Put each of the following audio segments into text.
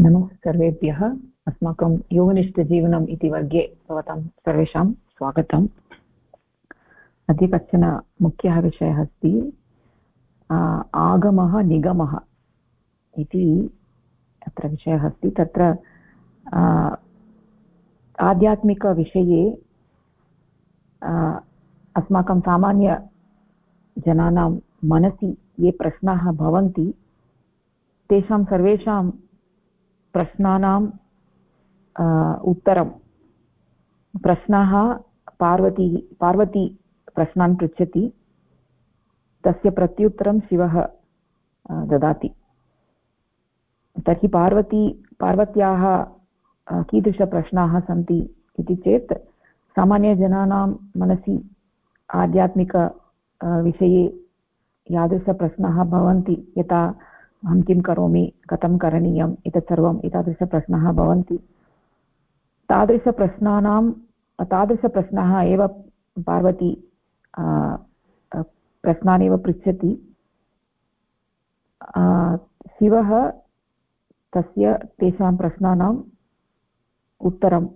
नमः सर्वेभ्यः। अस्माकं योगनिष्ठजीवनम् इति वर्गे भवतां सर्वेषां स्वागतम्। अद्य कश्चन मुख्यः विषयः अस्ति आगमः निगमः इति अत्र विषयः अस्ति। तत्र आध्यात्मिकविषये अस्माकं सामान्यजनानां मनसि ये प्रश्नाः भवन्ति, तेषां सर्वेषां प्रश्नानाम् उत्तरं। प्रश्नाः पार्वती पार्वती प्रश्नान् पृच्छति। तस्य प्रत्युत्तरं शिवः ददाति। तर्हि पार्वती, पार्वत्याः कीदृशप्रश्नाः सन्ति इति चेत् सामान्यजनानां मनसि आध्यात्मिक विषये यादृशप्रश्नाः भवन्ति यथा अहं किं करोमि? कथं करणीयम्? एतत् सर्वम् एतादृशप्रश्नाः भवन्ति। तादृशप्रश्नानां, तादृशप्रश्नाः एव पार्वती प्रश्नान् एव पृच्छति। शिवः तस्य, तेषां प्रश्नानाम् उत्तरं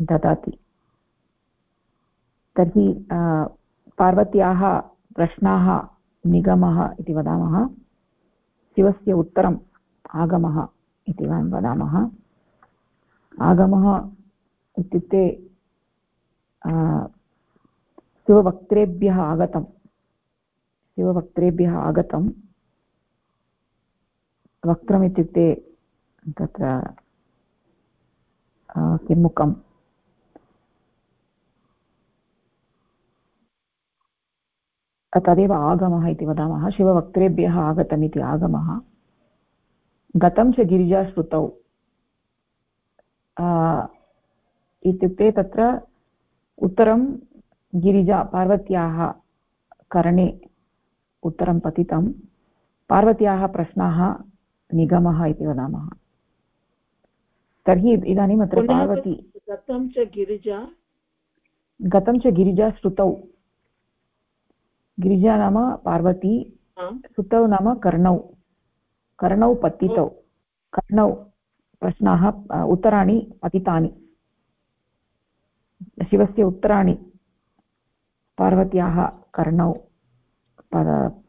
ददाति। तर्हि पार्वत्याः प्रश्नाः निगमः इति वदामः। शिवस्य उत्तरम् आगमः इति वयं वदामः। आगमः इत्युक्ते शिववक्त्रेभ्यः आगतं शिववक्त्रेभ्यः आगतं वक्त्रम् इत्युक्ते तत्र किं तदेव आगमः इति वदामः। शिववक्त्रेभ्यः आगतम् इति आगमः। गतं च गिरिजाश्रुतौ। इत्युक्ते तत्र उत्तरं गिरिजा पार्वत्याः करणे उत्तरं पतितं। पार्वत्याः प्रश्नाः निगमः इति वदामः। तर्हि इदानीम् अत्र पार्वती गतं च गिरिजा। गतं च गिरिजा श्रुतौ गिरिजा नाम पार्वती सुतौ नाम कर्णौ। कर्णौ पतितौ। कर्णौ प्रश्नाः उत्तराणि पतितानि। शिवस्य उत्तराणि पार्वत्याः कर्णौ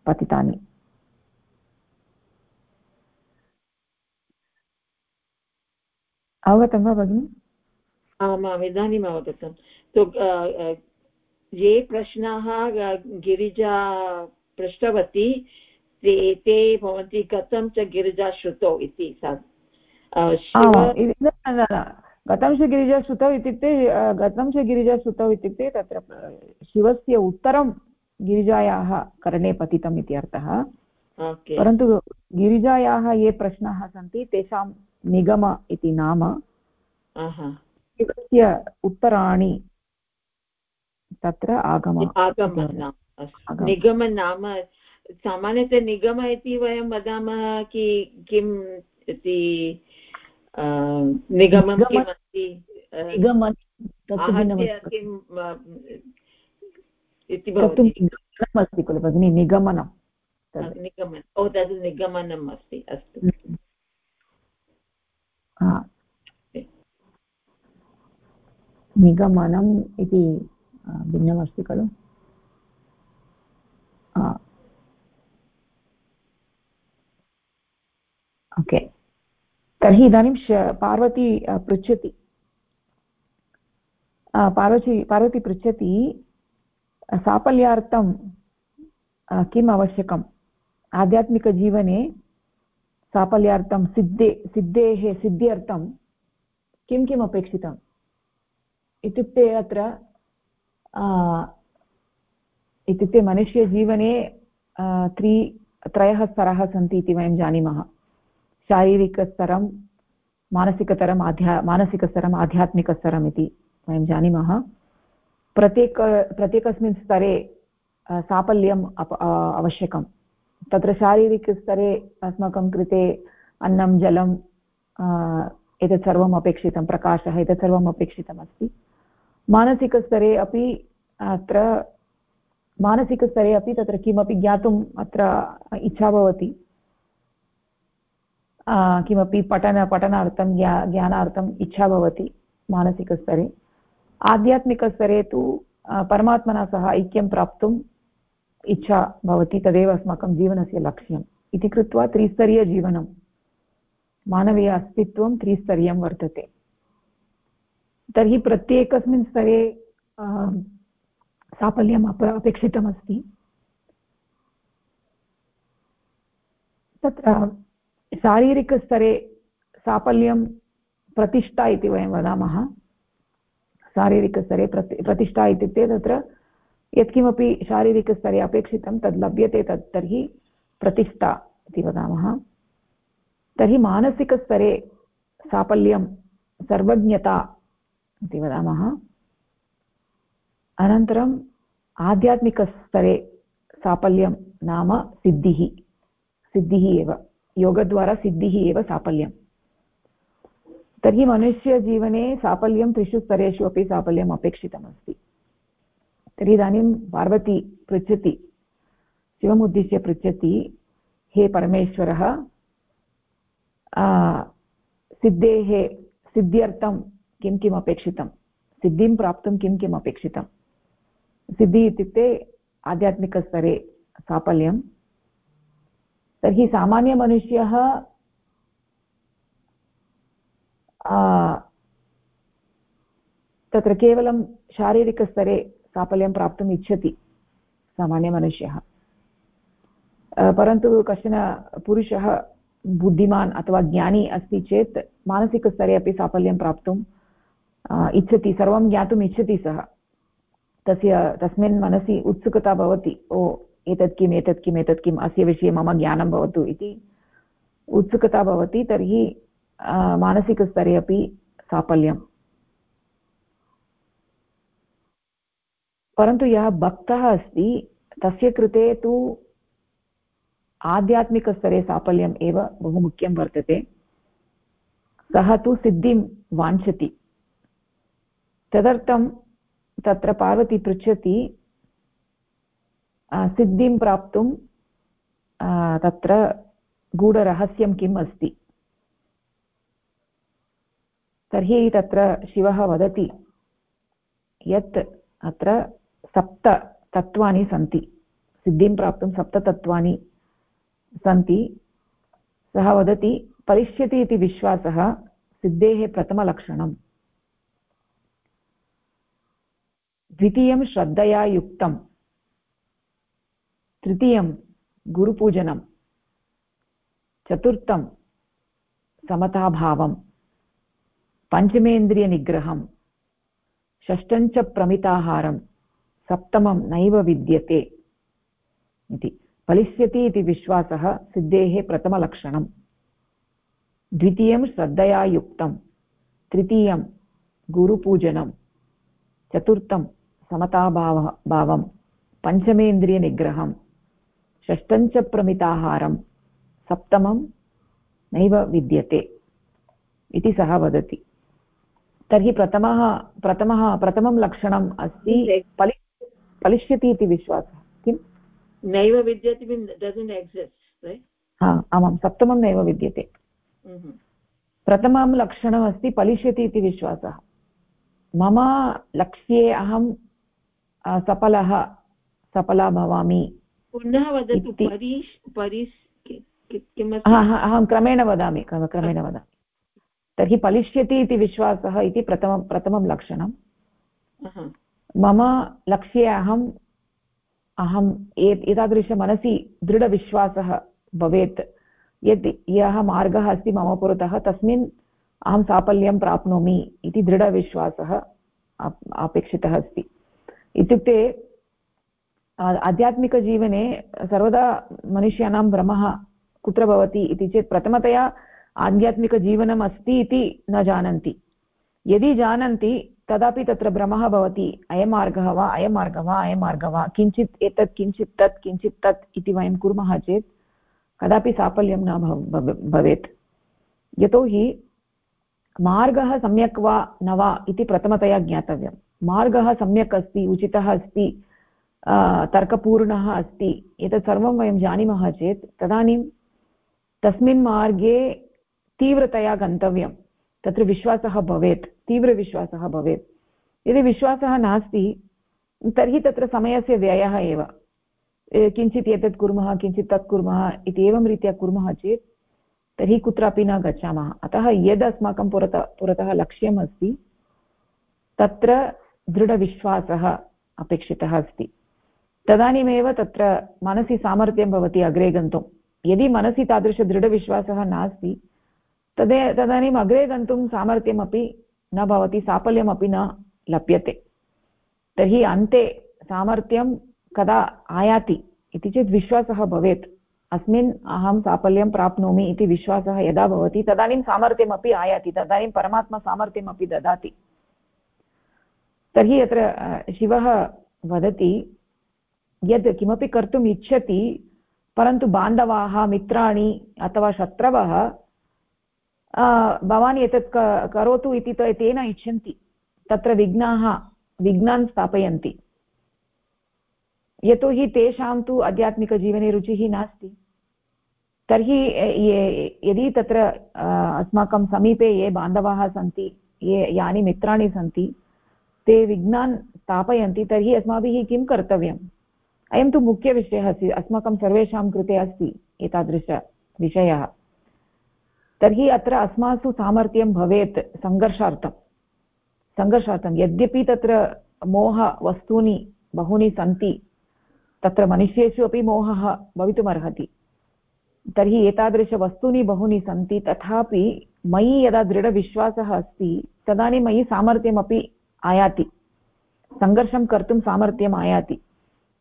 पतितानि। अवगतं वा भगिनि? आमाम् इदानीम् अवगतं ये प्रश्नाः गिरिजा पृष्टवती ते ते भवन्ति कथं च गिरिजा श्रुतौ इति गतं च गिरिजा श्रुतौ इत्युक्ते गतं च गिरिजा श्रुतौ इत्युक्ते तत्र शिवस्य उत्तरं गिरिजायाः करणे पतितम् इति अर्थः। परन्तु गिरिजायाः ये प्रश्नाः सन्ति तेषां निगम इति नाम। शिवस्य उत्तराणि तत्र आगमः। आगमः निगम नाम सामान्यतः निगम इति वयं वदामः कि किम् इति निगमं किमस्ति? किम् इति अस्ति खलु भगिनि निगमनं निगमनं। ओ तद् निगमनम् अस्ति अस्तु। निगमनम् इति भिन्नमस्ति खलु ओके तर्हि इदानीं पार्वती पृच्छति. पार्वती पार्वती पृच्छति साफल्यार्थं किम् आवश्यकम्? आध्यात्मिकजीवने साफल्यार्थं, सिद्धे, सिद्धेः, सिद्ध्यर्थं किं किम् अपेक्षितम्? इत्युक्ते अत्र इत्युक्ते मनुष्यजीवने त्रि त्रयः स्तरः सन्ति इति वयं जानीमः। शारीरिकस्तरं, मानसिकतरम्, आध्या, मानसिकस्तरम्, आध्यात्मिकस्तरम् इति वयं जानीमः। प्रत्येक, प्रत्येकस्मिन् स्तरे साफल्यम् अप आवश्यकं तत्र शारीरिकस्तरे अस्माकं कृते अन्नं, जलं एतत् सर्वम् अपेक्षितं, प्रकाशः एतत् सर्वम् अपेक्षितमस्ति। मानसिकस्तरे अपि अत्र, मानसिकस्तरे अपि तत्र किमपि ज्ञातुम् अत्र इच्छा भवति। किमपि पठन, पठनार्थं, ज्ञा, ज्ञानार्थम् इच्छा भवति मानसिकस्तरे। आध्यात्मिकस्तरे तु परमात्मना सह ऐक्यं प्राप्तुम् इच्छा भवति, तदेव अस्माकं जीवनस्य लक्ष्यम्। इति कृत्वा त्रिस्तरीयजीवनं मानवीय अस्तित्वं त्रिस्तरीयं वर्तते। तर्हि प्रत्येकस्मिन् स्तरे साफल्यम् अप, अपेक्षितमस्ति। तत्र, शारीरिकस्तरे साफल्यं प्रतिष्ठा इति वयं वदामः। शारीरिकस्तरे प्रति, प्रतिष्ठा इत्युक्ते तत्र यत्किमपि शारीरिकस्तरे अपेक्षितं तद् लभ्यते तत् तर्हि प्रतिष्ठा इति वदामः। तर्हि मानसिकस्तरे साफल्यं, सर्वज्ञता इति वदामः। अनन्तरम् आध्यात्मिकस्तरे साफल्यं नाम सिद्धिः। सिद्धिः एव। योगद्वारा सिद्धिः एव साफल्यं। तर्हि मनुष्यजीवने साफल्यं त्रिषु स्तरेषु अपि साफल्यम् अपेक्षितमस्ति। तर्हि इदानीं पार्वती पृच्छति, शिवमुद्दिश्य पृच्छति, हे परमेश्वरः सिद्धेः सिद्ध्यर्थं किं किम् अपेक्षितं? सिद्धिं प्राप्तुं किं किम् अपेक्षितं? सिद्धिः इत्युक्ते आध्यात्मिकस्तरे साफल्यं। तर्हि सामान्यमनुष्यः तत्र केवलं शारीरिकस्तरे साफल्यं प्राप्तुम् इच्छति सामान्यमनुष्यः। परन्तु कश्चन पुरुषः बुद्धिमान् अथवा ज्ञानी अस्ति चेत् मानसिकस्तरे अपि साफल्यं प्राप्तुम् इच्छति, सर्वं ज्ञातुम् इच्छति सः। तस्य, तस्मिन् मनसि उत्सुकता भवति, ओ, एतत् किम् एतत् किम् एतत् किम्, अस्य विषये मम ज्ञानं भवतु इति। उत्सुकता भवति, तर्हि मानसिकस्तरे अपि साफल्यम्। परन्तु यः भक्तः अस्ति, तस्य कृते तु आध्यात्मिकस्तरे साफल्यम् एव बहु मुख्यं वर्तते। सः तु सिद्धिं वाञ्छति। तदर्थं तत्र पार्वती पृच्छति सिद्धिं प्राप्तुं तत्र गूढरहस्यं किम् अस्ति? तर्हि तत्र शिवः वदति, यत् अत्र सप्ततत्त्वानि सन्ति, सिद्धिं प्राप्तुं सप्ततत्त्वानि सन्ति। सः वदति, परिष्यति इति विश्वासः सिद्धेः प्रथमलक्षणम्। द्वितीयं श्रद्धया युक्तं तृतीयं गुरुपूजनं चतुर्थं समताभावं पञ्चमेन्द्रियनिग्रहं षष्ठञ्च प्रमिताहारं सप्तमं नैव विद्यते इति। फलिष्यति इति विश्वासः सिद्धेः प्रथमलक्षणं द्वितीयं श्रद्धया युक्तं तृतीयं गुरुपूजनं चतुर्थं समताभावः भावं पञ्चमेन्द्रियनिग्रहं षष्ठञ्च प्रमिताहारं सप्तमं नैव विद्यते इति सः वदति। तर्हि प्रथमः प्रथमः प्रथमं लक्षणम् अस्ति फलि फलिष्यति इति विश्वासः। किं नैव विद्यते हा आमां सप्तमं नैव विद्यते। हम्म। प्रथमं लक्षणमस्ति फलिष्यति इति विश्वासः। मम लक्ष्ये अहं सफलः सफला भवामि पुनः वदतु अहं क्रमेण वदामि क्रमेण वदामि तर्हि फलिष्यति इति विश्वासः इति प्रथमं प्रथमं लक्षणं मम लक्ष्ये अहम् अहम् एतादृशमनसि दृढविश्वासः भवेत् यत् यः मार्गः अस्ति मम पुरतः तस्मिन् अहं साफल्यं प्राप्नोमि इति दृढविश्वासः अपेक्षितः अस्ति इत्युक्ते आध्यात्मिकजीवने सर्वदा मनुष्याणां भ्रमः कुत्र भवति इति चेत् प्रथमतया आध्यात्मिकजीवनम् अस्ति इति न जानन्ति। यदि जानन्ति, तदापि तत्र भ्रमः भवति अयं मार्गः वा अयं मार्गः वा अयं मार्गः वा, किञ्चित् एतत्, किञ्चित् तत् किञ्चित् तत् इति वयं कुर्मः चेत् कदापि साफल्यं न भवेत्। यतोहि मार्गः सम्यक् वा न वा इति प्रथमतया ज्ञातव्यं मार्गः सम्यक् अस्ति, उचितः अस्ति तर्कपूर्णः अस्ति, एतत् सर्वं वयं जानीमः चेत् तदानीं तस्मिन् मार्गे तीव्रतया गन्तव्यं, तत्र विश्वासः भवेत्, तीव्रविश्वासः भवेत्। यदि विश्वासः नास्ति, तर्हि तत्र समयस्य व्ययः एव। किञ्चित् एतत् कुर्मः, किञ्चित् तत् कुर्मः इति एवं रीत्या कुर्मः चेत् तर्हि कुत्रापि न गच्छामः। अतः यद् अस्माकं पुरतः पुरतः लक्ष्यम् अस्ति तत्र दृढविश्वासः अपेक्षितः अस्ति। तदानीमेव तत्र मनसि सामर्थ्यं भवति अग्रे गन्तुं। यदि मनसि तादृशदृढविश्वासः नास्ति, तदे तदानीम् अग्रे गन्तुं सामर्थ्यमपि न भवति, साफल्यमपि न लभ्यते। तर्हि अन्ते सामर्थ्यं कदा आयाति इति चेत् विश्वासः भवेत्। अस्मिन् अहं साफल्यं प्राप्नोमि इति विश्वासः यदा भवति, तदानीं सामर्थ्यमपि आयाति, तदानीं परमात्मा सामर्थ्यमपि ददाति। तर्हि अत्र शिवः वदति यद् किमपि कर्तुम् इच्छति, परन्तु बान्धवाः, मित्राणि अथवा शत्रवः भवान् एतत् करोतु इति तेन इच्छन्ति। तत्र विघ्नाः, विघ्नान् स्थापयन्ति। यतोहि तेषां तु आध्यात्मिकजीवने रुचिः नास्ति। तर्हि यदि तत्र अस्माकं समीपे ये बान्धवाः सन्ति, ये यानि मित्राणि सन्ति ते विघ्नान् स्थापयन्ति, तर्हि अस्माभिः किं कर्तव्यम्? अयं तु मुख्यविषयः अस्ति, अस्माकं सर्वेषां कृते अस्ति एतादृशविषयः तर्हि अत्र अस्मासु सामर्थ्यं भवेत् सङ्घर्षार्थं। सङ्घर्षार्थं, यद्यपि तत्र मोहवस्तूनि बहूनि सन्ति, तत्र मनुष्येषु अपि मोहः भवितुमर्हति। तर्हि एतादृशवस्तूनि बहूनि सन्ति, तथापि मयि यदा दृढविश्वासः अस्ति, तदानीं मयि सामर्थ्यमपि आयाति। सङ्घर्षं कर्तुं सामर्थ्यम् आयाति।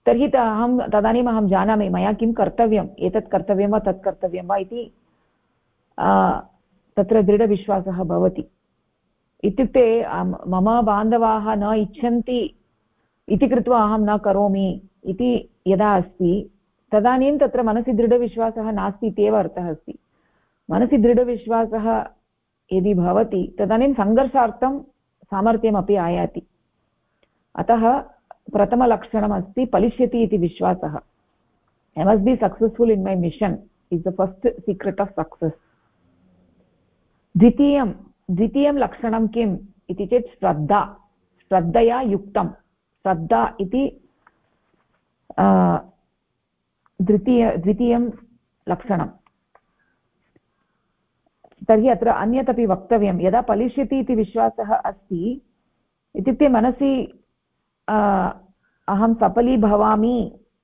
तर्हि अहं तदानीम् अहं जानामि, मया किं कर्तव्यम्? एतत् कर्तव्यं वा तत् कर्तव्यं वा इति तत्र दृढविश्वासः भवति। इत्युक्ते मम बान्धवाः न इच्छन्ति इति कृत्वा अहं न करोमि इति यदा अस्ति, तदानीं तत्र मनसि दृढविश्वासः नास्ति इत्येव अर्थः अस्ति। मनसि दृढविश्वासः यदि भवति, तदानीं सङ्घर्षार्थं सामर्थ्यमपि आयाति। अतः प्रथमलक्षणमस्ति फलिष्यति इति विश्वासः। I must be successful in my mission is the first secret of success द्वितीयं द्वितीयं लक्षणं किम् इति चेत् श्रद्धा। श्रद्धया युक्तं। श्रद्धा इति द्वितीय, द्वितीयं लक्षणं तर्हि अत्र अन्यत् अपि वक्तव्यं, यदा फलिष्यति इति विश्वासः अस्ति, इत्युक्ते मनसि अहं सफली भवामि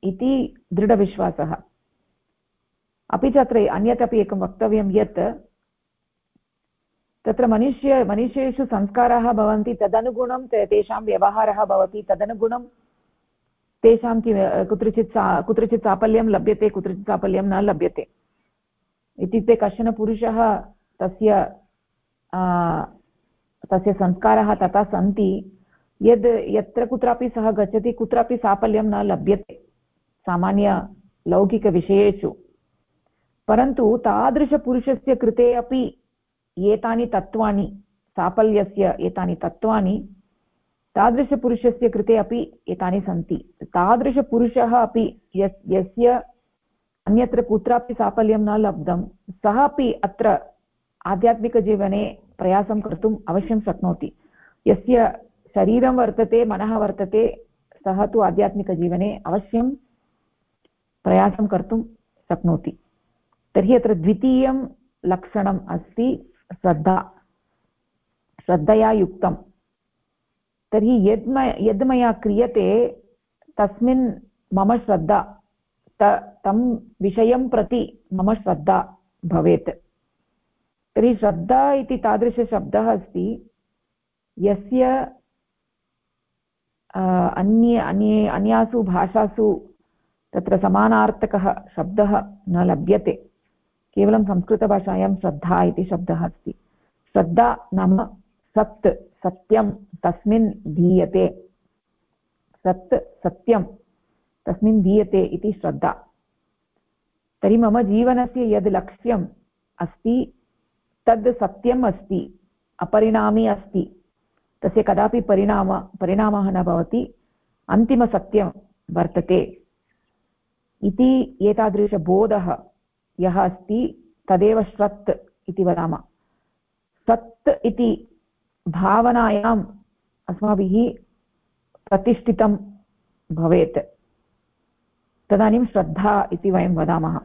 इति दृढविश्वासः। अपि च अत्र अन्यत् अपि एकं वक्तव्यं यत्, तत्र मनुष्य, मनुष्येषु संस्काराः भवन्ति, तदनुगुणं तेषां व्यवहारः भवति, तदनुगुणं तेषां कि, कुत्रचित् सा, कुत्रचित् साफल्यं लभ्यते, कुत्रचित् साफल्यं न लभ्यते। इत्युक्ते कश्चन पुरुषः तस्य तस्य संस्काराः तथा सन्ति, यद् यत्र कुत्रापि सः गच्छति, कुत्रापि साफल्यं न लभ्यते सामान्यलौकिकविषयेषु परन्तु तादृशपुरुषस्य कृते अपि एतानि तत्त्वानि, साफल्यस्य एतानि तत्त्वानि, तादृशपुरुषस्य कृते अपि एतानि सन्ति। तादृशपुरुषः अपि यस्, यस्य अन्यत्र कुत्रापि साफल्यं न लब्धं, सः अपि अत्र आध्यात्मिकजीवने प्रयासं कर्तुम् अवश्यं शक्नोति। यस्य शरीरं वर्तते, मनः वर्तते, सः तु आध्यात्मिकजीवने अवश्यं प्रयासं कर्तुं शक्नोति। तर्हि अत्र द्वितीयं लक्षणम् अस्ति श्रद्धा। श्रद्धया युक्तं तर्हि यद् म यद् मया क्रियते, तस्मिन् मम श्रद्धा, त, तं विषयं प्रति मम श्रद्धा भवेत्। तर्हि श्रद्धा इति तादृशशब्दः अस्ति। यस्य अन्ये अन्ये, अन्यासु भाषासु तत्र समानार्थकः शब्दः न लभ्यते। केवलं संस्कृतभाषायां श्रद्धा इति शब्दः अस्ति। श्रद्धा नाम सत्, सत्यं, तस्मिन् धीयते सत्, सत्यं, तस्मिन् धीयते इति श्रद्धा। तर्हि मम जीवनस्य यद् लक्ष्यम् अस्ति तद् सत्यम् अस्ति, अपरिणामी अस्ति, तस्य कदापि परिणाम, परिणामः न भवति, अन्तिमसत्यं वर्तते। इति एतादृशबोधः यः अस्ति, तदेव श्रत् इति वदामः। सत् इति भावनायाम् अस्माभिः प्रतिष्ठितं भवेत्। तदानीं श्रद्धा इति वयं वदामः।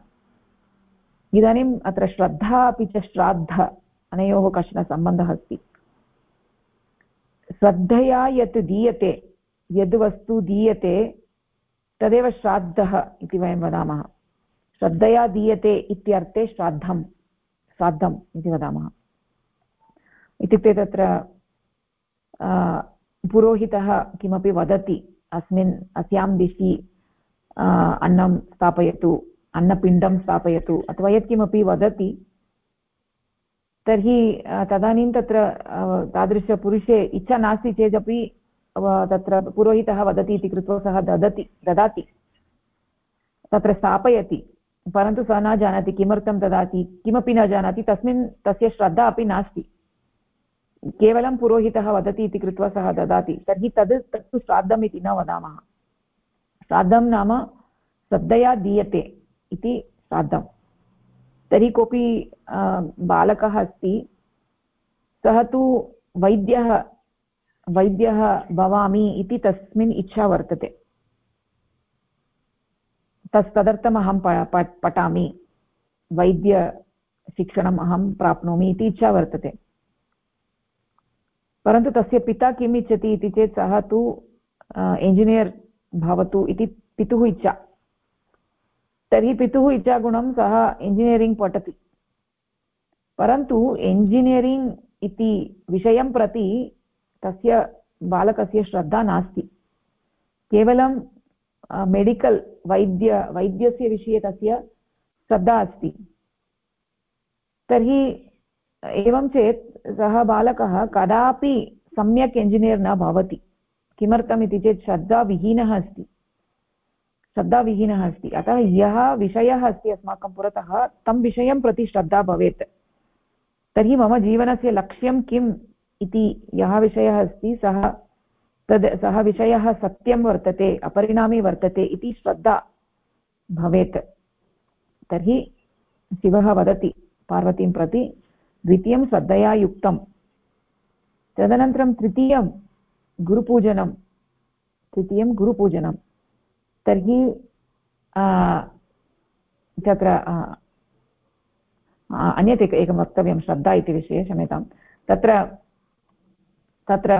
इदानीम् अत्र श्रद्धा अपि च श्राद्ध अनयोः कश्चन सम्बन्धः अस्ति। श्रद्धया यत् दीयते, यद् वस्तु दीयते, तदेव श्राद्धः इति वयं वदामः। श्रद्धया दीयते इत्यर्थे श्राद्धं, श्राद्धम् इति वदामः। इत्युक्ते तत्र पुरोहितः किमपि वदति, अस्मिन्, अस्यां दिशि अन्नं स्थापयतु अन्नपिण्डं स्थापयतु अथवा यत्किमपि वदति, तर्हि तदानीं तत्र तादृशपुरुषे इच्छा नास्ति चेदपि तत्र पुरोहितः वदति इति कृत्वा सः ददति, ददाति, तत्र स्थापयति, परन्तु सः न जानाति किमर्थं ददाति, किमपि न जानाति, तस्मिन्, तस्य श्रद्धा अपि नास्ति। केवलं पुरोहितः वदति इति कृत्वा सः ददाति, तर्हि तद्, तत्तु श्राद्धम् इति न वदामः। श्राद्धं नाम श्रद्धया दीयते। इति श्राद्धं तर्हि कोऽपि बालकः अस्ति, सः तु वैद्यः वैद्यः भवामि इति तस्मिन् इच्छा वर्तते। तस्, तदर्थम् अहं पठामि वैद्यशिक्षणम् अहं प्राप्नोमि इति इच्छा वर्तते। परन्तु तस्य पिता किम् इच्छति इति चेत् सः तु इञ्जिनियर् भवतु इति पितुः इच्छा। तर्हि पितुः इच्छागुणं सः इञ्जिनियरिङ्ग् पठति। परन्तु इञ्जिनियरिङ्ग् इति विषयं प्रति तस्य बालकस्य श्रद्धा नास्ति। केवलं मेडिकल् वैद्य, वैद्यस्य विषये तस्य श्रद्धा अस्ति। तर्हि, एवं चेत् सः बालकः कदापि सम्यक् इञ्जिनियर् न भवति। किमर्थम् इति चेत् श्रद्धाविहीनः अस्ति। श्रद्धाविहीनः अस्ति। अतः यः विषयः अस्ति अस्माकं पुरतः, तं विषयं प्रति श्रद्धा भवेत्। तर्हि मम जीवनस्य लक्ष्यं किम् इति यः विषयः अस्ति, सः तद्, सः विषयः सत्यं वर्तते, अपरिणामी वर्तते इति श्रद्धा भवेत्। तर्हि शिवः वदति पार्वतीं प्रति, द्वितीयं श्रद्धया युक्तं तदनन्तरं तृतीयं गुरुपूजनं। तृतीयं गुरुपूजनं तर्हि तत्र अन्यत् एक, एकं वक्तव्यं श्रद्धा इति विषये क्षम्यतां। तत्र तत्र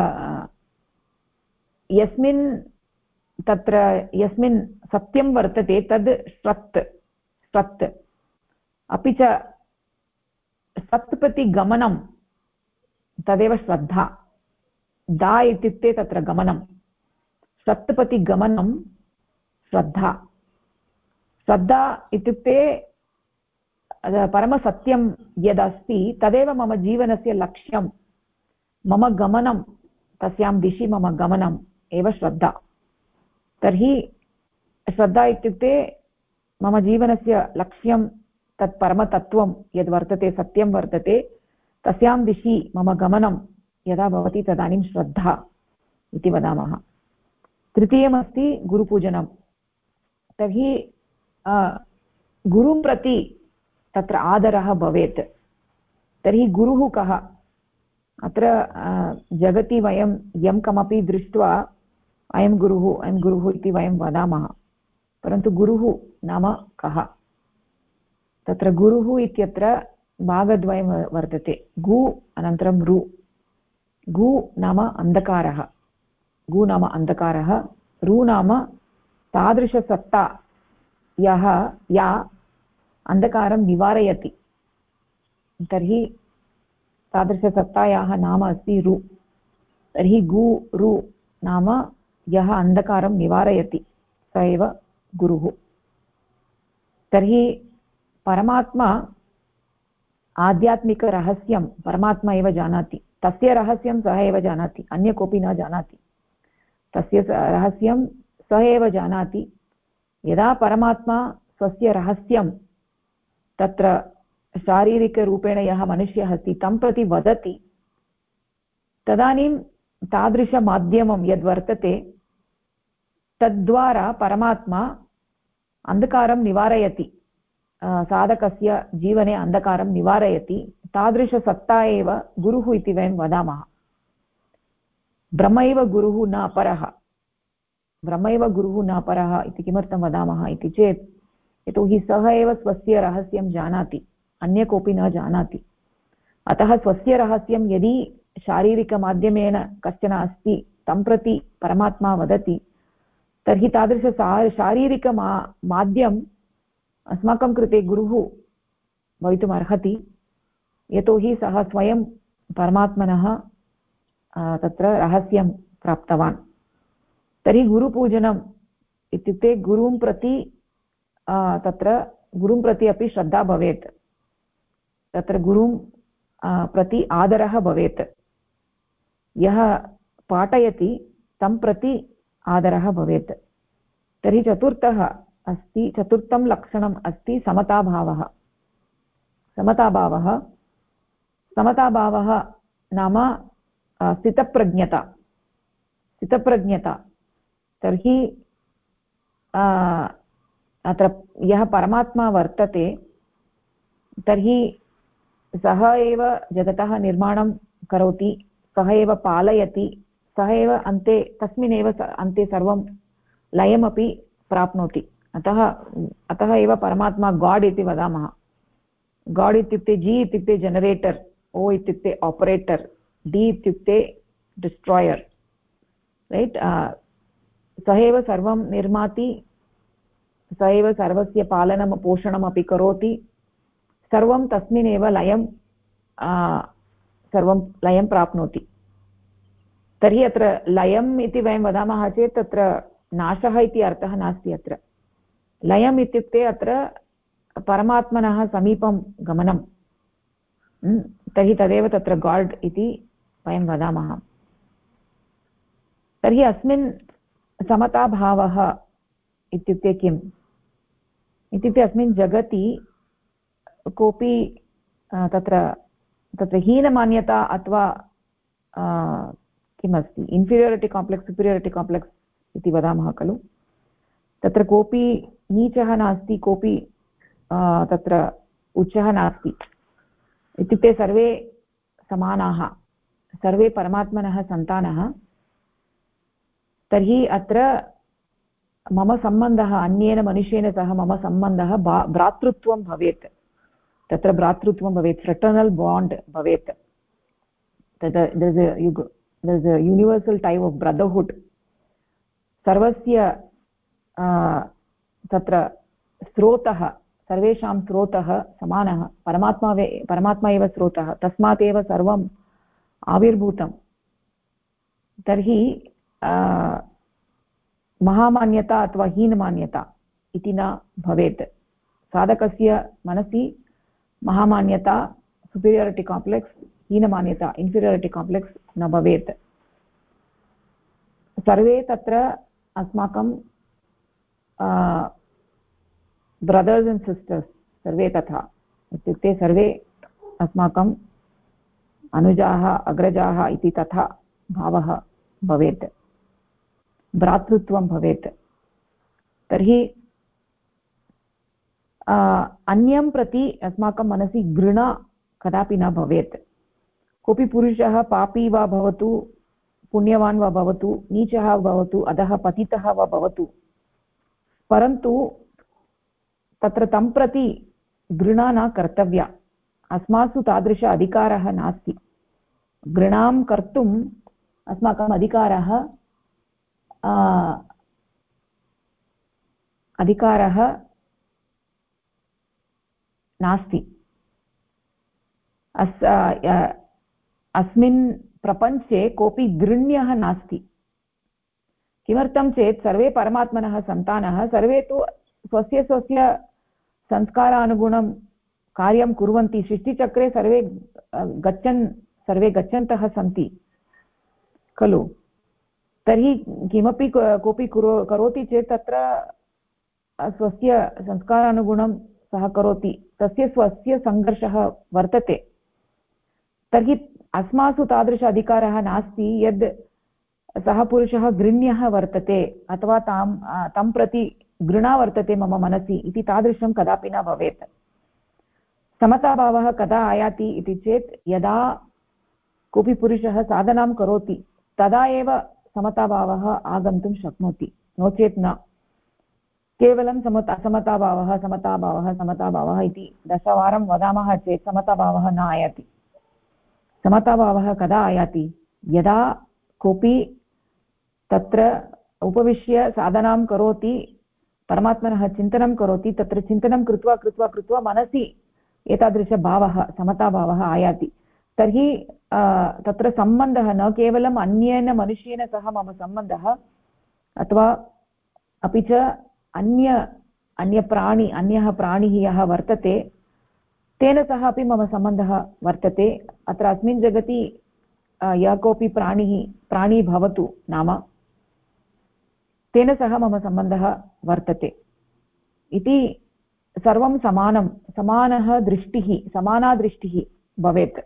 यस्मिन् तत्र यस्मिन् सत्यं वर्तते तद् श्रत् श्रत् अपि च सत् गमनं, तदेव श्रद्धा। दा इत्युक्ते तत्र गमनं। सत् श्रद्धा। श्रद्धा इत्युक्ते परमसत्यं यदस्ति, तदेव मम जीवनस्य लक्ष्यं। मम गमनं, तस्यां दिशि मम गमनम्, एव श्रद्धा। तर्हि श्रद्धा इत्युक्ते, मम जीवनस्य लक्ष्यं तत् परमतत्त्वं, यद् वर्तते, सत्यं वर्तते, तस्यां दिशि मम गमनं यदा भवति तदानीं श्रद्धा इति वदामः। तृतीयमस्ति गुरुपूजनं तर्हि गुरुं प्रति तत्र आदरः भवेत्। तर्हि गुरुः कः? अत्र जगति वयं यं कमपि दृष्ट्वा, अयं गुरुः अयं गुरुः इति वयं वदामः। परन्तु गुरुः नाम कः? तत्र गुरुः इत्यत्र भागद्वयं वर्तते। गु अनन्तरं रु। गु नाम अन्धकारः। गु नाम अन्धकारः। रु नाम तादृशसत्ता यः या अन्धकारं निवारयति। तर्हि तादृशसत्तायाः नाम अस्ति रु। तर्हि गु, रु नाम यः अन्धकारं निवारयति, स एव गुरुः। तर्हि परमात्मा आध्यात्मिकरहस्यं परमात्मा एव जानाति। तस्य रहस्यं सः एव जानाति, अन्य कोऽपि न जानाति। तस्य रहस्यं सः एव जानाति। यदा परमात्मा स्वस्य रहस्यं तत्र शारीरिकरूपेण यः मनुष्यः अस्ति, तं प्रति वदति, तदानीं तादृशमाध्यमं यद्वर्तते तद्वारा परमात्मा अन्धकारं निवारयति साधकस्य जीवने अन्धकारं निवारयति, तादृशसत्ता एव गुरुः इति वयं वदामः। ब्रह्म एव गुरुः न अपरः। ब्रह्म एव गुरुः न अपरः इति किमर्थं वदामः इति चेत् यतोहि सः एव स्वस्य रहस्यं जानाति, अन्य कोऽपि न जानाति। अतः स्वस्य रहस्यं यदि शारीरिकमाध्यमेन कश्चन अस्ति, तं प्रति परमात्मा वदति, तर्हि तादृश शारीरिकमा, माध्यम् अस्माकं कृते गुरुः भवितुम् अर्हति यतोहि सः स्वयं परमात्मनः तत्र रहस्यं प्राप्तवान्। तर्हि गुरुपूजनम् इत्युक्ते गुरुं प्रति तत्र गुरुं प्रति अपि श्रद्धा भवेत्। तत्र गुरुं प्रति आदरः भवेत्। यः पाठयति, तं प्रति आदरः भवेत्। तर्हि चतुर्थः अस्ति, चतुर्थं लक्षणम् अस्ति समताभावः। समताभावः समताभावः नाम स्थितप्रज्ञता। स्थितप्रज्ञता। तर्हि अत्र यः परमात्मा वर्तते, तर्हि सः एव जगतः निर्माणं करोति, सः एव पालयति, सः एव अन्ते, तस्मिन्नेव अन्ते सर्वं लयमपि प्राप्नोति। अतः अतः एव परमात्मा गाड् इति वदामः। गाड् इत्युक्ते जि इत्युक्ते जनरेटर् ओ इत्युक्ते आपरेटर् डि इत्युक्ते डिस्ट्रायर् रैट् सः एव सर्वं निर्माति स एव सर्वस्य पालनं पोषणमपि करोति। सर्वं तस्मिन्नेव लयं सर्वं लयं प्राप्नोति। तर्हि अत्र लयम् इति वयं वदामः चेत् तत्र नाशः इति अर्थः नास्ति अत्र। लयम् इत्युक्ते अत्र परमात्मनः समीपं गमनं। तर्हि तदेव तत्र गाड् इति वयं वदामः। तर्हि अस्मिन् समताभावः इत्युक्ते किम्? इत्युक्ते अस्मिन् जगति कोऽपि तत्र तत्र हीनमान्यता अथवा किमस्ति? इन्फीरियोरिटि काम्प्लेक्स् सुपीरियोरिटि काम्प्लेक्स् इति वदामः खलु। तत्र कोऽपि नीचः नास्ति, कोऽपि तत्र उच्चः नास्ति। इत्युक्ते सर्वे समानाः, सर्वे परमात्मनः सन्तानः। तर्हि अत्र मम सम्बन्धः, अन्येन मनुष्येन सह मम सम्बन्धः भ्रातृत्वं भवेत्। तत्र भ्रातृत्वं भवेत् फ्रेटर्नल् बाण्ड् भवेत्। तद् यूनिवर्सल् टैप् आफ् ब्रदर्हुड् सर्वस्य तत्र स्रोतः, सर्वेषां स्रोतः समानः। परमात्मा परमात्मा एव स्रोतः। तस्मात् एव सर्वम् आविर्भूतं तर्हि महामान्यता अथवा हीनमान्यता इति न भवेत् साधकस्य मनसि महामान्यता सुपीरियारिटि काम्प्लेक्स् हीनमान्यता इन्फीरियारिटि काम्प्लेक्स् न भवेत् सर्वे तत्र अस्माकं ब्रदर्स् अण्ड् सिस्टर्स् सर्वे तथा इत्युक्ते सर्वे अस्माकं अनुजाः अग्रजाः इति तथा भावः भवेत् भ्रातृत्वं भवेत्। तर्हि अन्यं प्रति अस्माकं मनसि घृणा कदापि न भवेत्। कोऽपि पुरुषः पापी वा भवतु, पुण्यवान् वा भवतु, नीचः भवतु, अधः पतितः वा भवतु, परन्तु तत्र तं प्रति घृणा न कर्तव्या। अस्मासु तादृश अधिकारः नास्ति। घृणां कर्तुम् अस्माकम् अधिकारः अधिकारः नास्ति। अस् अस्मिन् प्रपञ्चे कोऽपि गृण्यः नास्ति। किमर्थं चेत् सर्वे परमात्मनः सन्तानः, सर्वे तु स्वस्य स्वस्य संस्कारानुगुणं कार्यं कुर्वन्ति, सृष्टिचक्रे सर्वे गच्छन्, सर्वे गच्छन्तः सन्ति, खलु? तर्हि किमपि कोऽपि कुरो करोति चेत् तत्र स्वस्य संस्कारानुगुणं सः करोति। तस्य स्वस्य सङ्घर्षः वर्तते। तर्हि अस्मासु तादृश अधिकारः नास्ति यद् सः पुरुषः गृण्यः वर्तते अथवा तां तं प्रति घृणा वर्तते मम मनसि इति तादृशं कदापि न भवेत्। समताभावः कदा आयाति इति चेत् यदा कोऽपि पुरुषः साधनां करोति, तदा एव समताभावः आगन्तुं शक्नोति। नो चेत् न। केवलं समता, असमताभावः, समताभावः समताभावः इति दशवारं वदामः चेत् समताभावः न आयाति। समताभावः कदा आयाति? यदा कोऽपि तत्र उपविश्य साधनां करोति, परमात्मनः चिन्तनं करोति, तत्र चिन्तनं कृत्वा कृत्वा कृत्वा मनसि एतादृशभावः, समताभावः आयाति। तर्हि तत्र सम्बन्धः न केवलम् अन्येन मनुष्येन सह मम सम्बन्धः, अथवा अपि च अन्य, अन्यप्राणि, अन्यः प्राणिः यः वर्तते, तेन सह अपि मम सम्बन्धः वर्तते। अत्र अस्मिन् जगति यः कोऽपि प्राणिः, प्राणी भवतु नाम, तेन सह मम सम्बन्धः वर्तते। इति सर्वं समानं, समानः दृष्टिः समाना दृष्टिः भवेत्।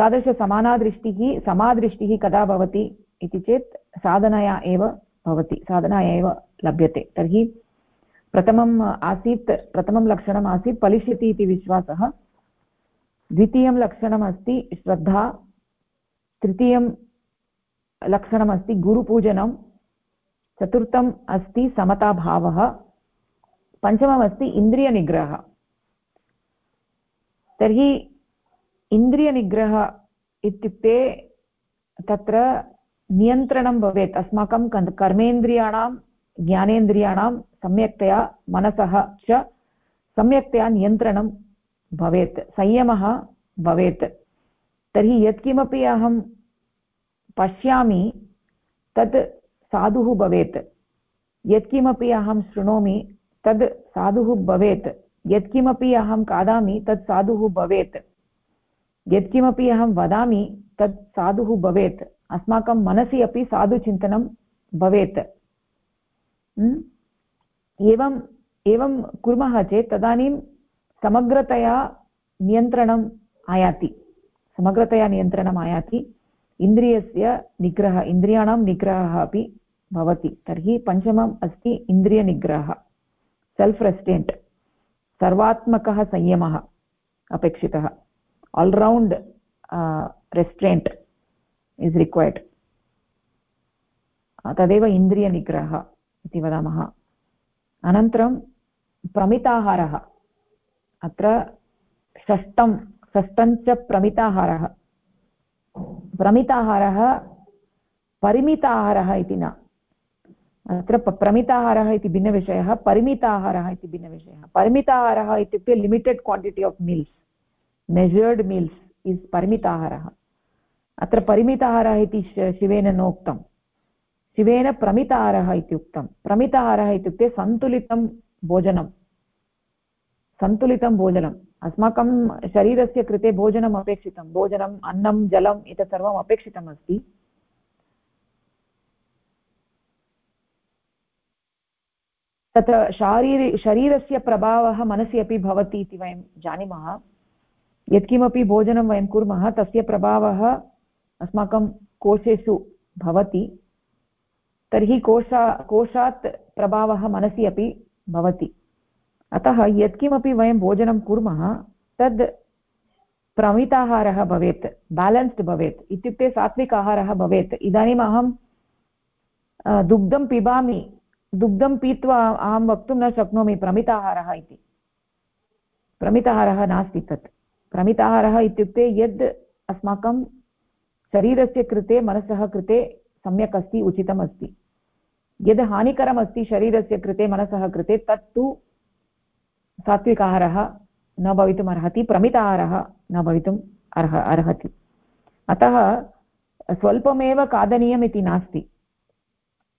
तादृशसमाना दृष्टिः समादृष्टिः कदा भवति इति चेत् साधनया एव भवति, साधनाया एव लभ्यते। तर्हि प्रथमम् आसीत्, प्रथमं लक्षणम् आसीत् फलिष्यति इति विश्वासः। द्वितीयं लक्षणमस्ति श्रद्धा। तृतीयं लक्षणमस्ति गुरुपूजनं चतुर्थम् अस्ति समताभावः। पञ्चममस्ति इन्द्रियनिग्रहः। तर्हि इन्द्रियनिग्रहः इत्युक्ते तत्र नियन्त्रणं भवेत्। अस्माकं कर्मेन्द्रियाणां, ज्ञानेन्द्रियाणां सम्यक्तया मनसः च सम्यक्तया नियन्त्रणं भवेत्, संयमः भवेत्। तर्हि यत्किमपि अहं पश्यामि तत् साधुः भवेत्। यत्किमपि अहं शृणोमि तद् साधुः भवेत्। यत्किमपि अहं खादामि तत् साधुः भवेत्। यत्किमपि अहं वदामि तत् साधुः भवेत्, अस्माकं मनसि अपि साधुचिन्तनं भवेत्। एवम् एवं कुर्मः चेत् तदानीं समग्रतया नियन्त्रणम् आयाति। समग्रतया नियन्त्रणम् आयाति। इन्द्रियस्य निग्रहः, इन्द्रियाणां निग्रहः अपि भवति। तर्हि पञ्चमम् अस्ति इन्द्रियनिग्रहः सेल्फ् रेस्टेण्ट् सर्वात्मकः संयमः अपेक्षितः। आल्रौण्ड् रेस्ट्रेण्ट् इस् रिक्वैर्ड् तदेव इन्द्रियनिग्रहः इति वदामः। अनन्तरं प्रमिताहारः। अत्र षष्टं षष्टञ्च प्रमिताहारः। प्रमिताहारः परिमिताहारः इति न। अत्र प्रमिताहारः इति भिन्नविषयः, परिमिताहारः इति भिन्नविषयः। परिमिताहारः इत्युक्ते limited quantity of meals measured meals is परिमिताहारः अत्र परिमिताहारः इति शिवेन नोक्तं शिवेन प्रमिताहारः इति उक्तं प्रमिताहारः इत्युक्ते सन्तुलितं भोजनं सन्तुलितं भोजनम् अस्माकं शरीरस्य कृते भोजनम् अपेक्षितं भोजनम् अन्नं जलम् एतत् सर्वम् अपेक्षितम् अस्ति तत्र शारीरि शरीरस्य प्रभावः मनसि अपि भवति इति वयं जानीमः यत्किमपि भोजनं वयं कुर्मः, तस्य प्रभावः अस्माकं कोशेषु भवति। तर्हि कोशा, कोशात् प्रभावः मनसि अपि भवति। अतः यत्किमपि वयं भोजनं कुर्मः, तद् प्रमिताहारः भवेत्, बेलेन्स्ड् भवेत्। इत्युक्ते सात्विक आहारः भवेत्। इदानीम् अहं दुग्धं पिबामि, दुग्धं पीत्वा अहं वक्तुं न शक्नोमि प्रमिताहारः इति। प्रमिताहारः नास्ति तत्। प्रमिताहारः इत्युक्ते यद् अस्माकं शरीरस्य कृते, मनसः कृते सम्यक् अस्ति, उचितम् अस्ति। यद् हानिकरम् अस्ति शरीरस्य कृते, मनसः कृते, तत्तु सात्विकाहारः न भवितुम् अर्हति, प्रमिताहारः न भवितुम् अर्ह, अर्हति। अतः स्वल्पमेव खादनीयम् इति नास्ति।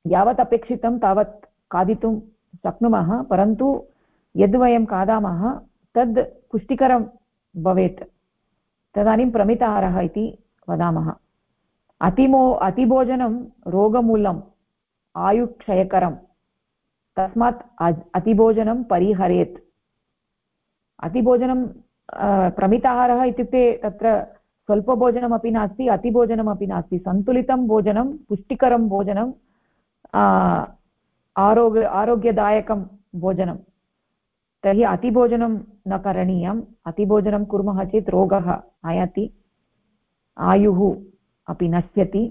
यावत् अपेक्षितं, तावत् खादितुं शक्नुमः, परन्तु यद् वयं खादामः, तद् पुष्टिकरं भवेत्। तदानीं प्रमिताहारः इति वदामः। अतिमो, अतिभोजनं रोगमूलम् आयुक्षयकरं तस्मात् अतिभोजनं परिहरेत्। अतिभोजनं प्रमिताहारः इत्युक्ते तत्र स्वल्पभोजनमपि नास्ति, अतिभोजनमपि नास्ति। सन्तुलितं भोजनं, पुष्टिकरं भोजनं आरोग्य, आरोग्यदायकं भोजनं तर्हि अतिभोजनं न करणीयम्। अतिभोजनं कुर्मः चेत् रोगः आयाति, आयुः अपि नश्यति।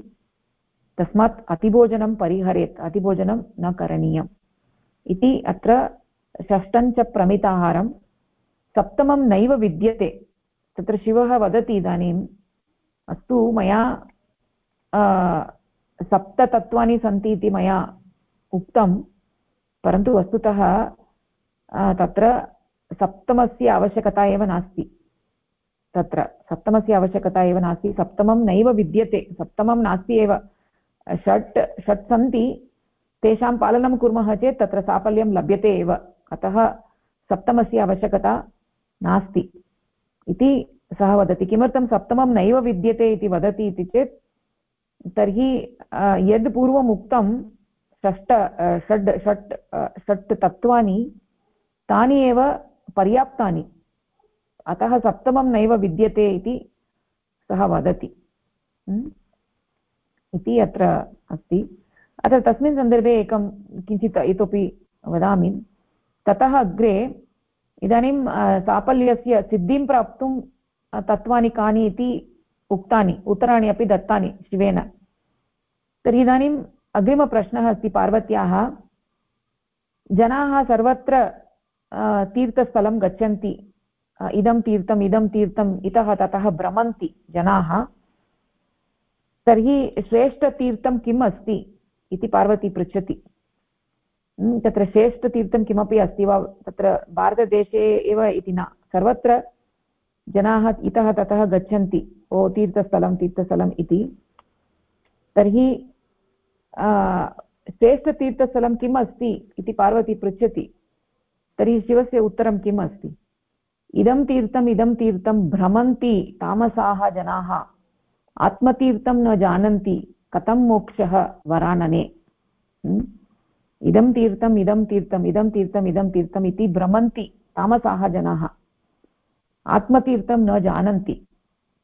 तस्मात् अतिभोजनं परिहरेत्, अतिभोजनं न करणीयम्। इति अत्र षष्ठं च प्रमिताहारं। सप्तमं नैव विद्यते। तत्र शिवः वदति इदानीम् अस्तु, मया सप्ततत्त्वानि सन्ति इति मया उक्तं, परन्तु वस्तुतः तत्र सप्तमस्य आवश्यकता एव नास्ति। तत्र सप्तमस्य आवश्यकता एव नास्ति। सप्तमं नैव विद्यते। सप्तमं नास्ति एव। षट् षट् सन्ति। तेषां पालनं कुर्मः चेत् तत्र साफल्यं लभ्यते एव। अतः सप्तमस्य आवश्यकता नास्ति। इति सः वदति। किमर्थं सप्तमं नैव विद्यते इति वदति इति चेत्, तर्हि यद् पूर्वम् उक्तं षष्ट, षड्, षट् षट् तत्त्वानि तानि एव पर्याप्तानि। अतः सप्तमं नैव विद्यते इति सः वदति। इति अत्र अस्ति। अत्र तस्मिन् सन्दर्भे एकं किञ्चित् इतोपि वदामि। ततः अग्रे इदानीं साफल्यस्य सिद्धिं प्राप्तुं तत्त्वानि कानि इति उक्तानि, उत्तराणि अपि दत्तानि शिवेन। तर्हि इदानीम् अग्रिमप्रश्नः अस्ति पार्वत्याः। जनाः सर्वत्र तीर्थस्थलं गच्छन्ति। इदं तीर्थम् इदं तीर्थम्, इतः ततः भ्रमन्ति जनाः। तर्हि श्रेष्ठतीर्थं किम् अस्ति इति पार्वती पृच्छति। तत्र श्रेष्ठतीर्थं किमपि अस्ति वा? तत्र भारतदेशे एव इति न। सर्वत्र जनाः इतः ततः गच्छन्ति। ओ, तीर्थस्थलं, तीर्थस्थलम् इति। तर्हि श्रेष्ठतीर्थस्थलं किम् अस्ति इति पार्वती पृच्छति। तर्हि शिवस्य उत्तरं किम् अस्ति? इदं तीर्थम्, इदं तीर्थं भ्रमन्ति तामसाः जनाः। आत्मतीर्थं न जानन्ति कथं मोक्षः वरानने? इदं तीर्थम् इदं तीर्थम् इदं तीर्थम् इदं तीर्थम् इति भ्रमन्ति तामसाः जनाः। आत्मतीर्थं न जानन्ति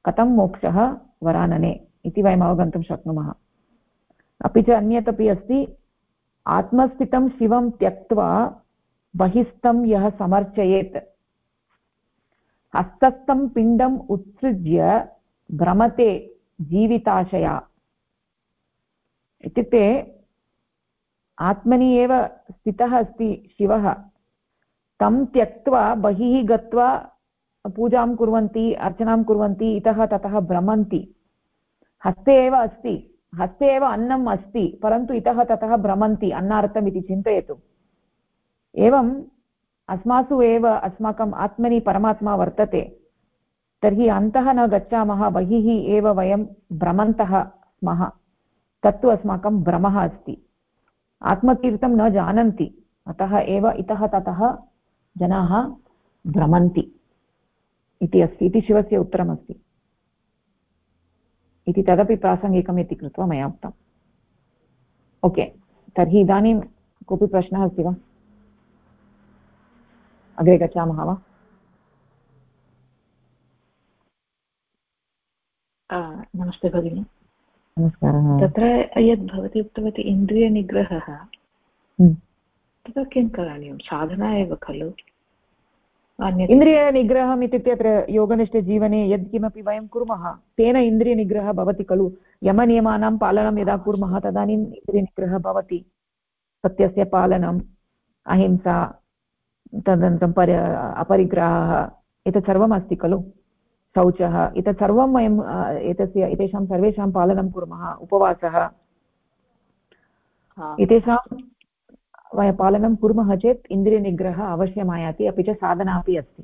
कथं मोक्षः वरानने इति वयम् अवगन्तुं शक्नुमः। अपि च अन्यत् अस्ति, आत्मस्थितं शिवं त्यक्त्वा बहिस्थं यः समर्चयेत्। हस्तस्थं पिण्डम् उत्सृज्य भ्रमते जीविताशया। इत्युक्ते आत्मनि एव स्थितः अस्ति शिवः। तं त्यक्त्वा बहिः गत्वा पूजां कुर्वन्ति, अर्चनां कुर्वन्ति, इतः ततः भ्रमन्ति। हस्ते एव अस्ति, हस्ते एव अन्नम् अस्ति, परन्तु इतः ततः भ्रमन्ति, अन्नार्थम् इति चिन्तयतु। एवम् अस्मासु एव अस्माकम् आत्मनि परमात्मा वर्तते, तर्हि अन्तः न गच्छामः, बहिः एव वयं भ्रमन्तः स्मः। तत्तु अस्माकं भ्रमः अस्ति। आत्मतीर्थं न जानन्ति, अतः एव इतः ततः जनाः भ्रमन्ति इति अस्ति, इति शिवस्य उत्तरमस्ति। इति तदपि प्रासङ्गिकम् इति कृत्वा मया उक्तम्। ओके, तर्हि इदानीं कोऽपि प्रश्नः अस्ति वा? अग्रे गच्छामः वा? नमस्ते भगिनि। नमस्कारः। तत्र यद् भवती उक्तवती इन्द्रियनिग्रहः हम्म। तत्र किं करणीयं? साधना एव खलु। इन्द्रियनिग्रहम् इत्युक्ते योगनिष्ठजीवने यत्किमपि वयं कुर्मः तेन इन्द्रियनिग्रहः भवति खलु। यमनियमानां पालनं यदा कुर्मः तदानीम् इन्द्रियनिग्रहः भवति। सत्यस्य पालनम् अहिंसा तदनन्तरं परि अपरिग्रहः एतत् सर्वम् अस्ति खलु? शौचः एतत् सर्वं वयम् एतस्य एतेषां सर्वेषां पालनं कुर्मः उपवासः। एतेषां वयं पालनं कुर्मः चेत् इन्द्रियनिग्रहः अवश्यम् आयाति अपि च साधना अपि अस्ति।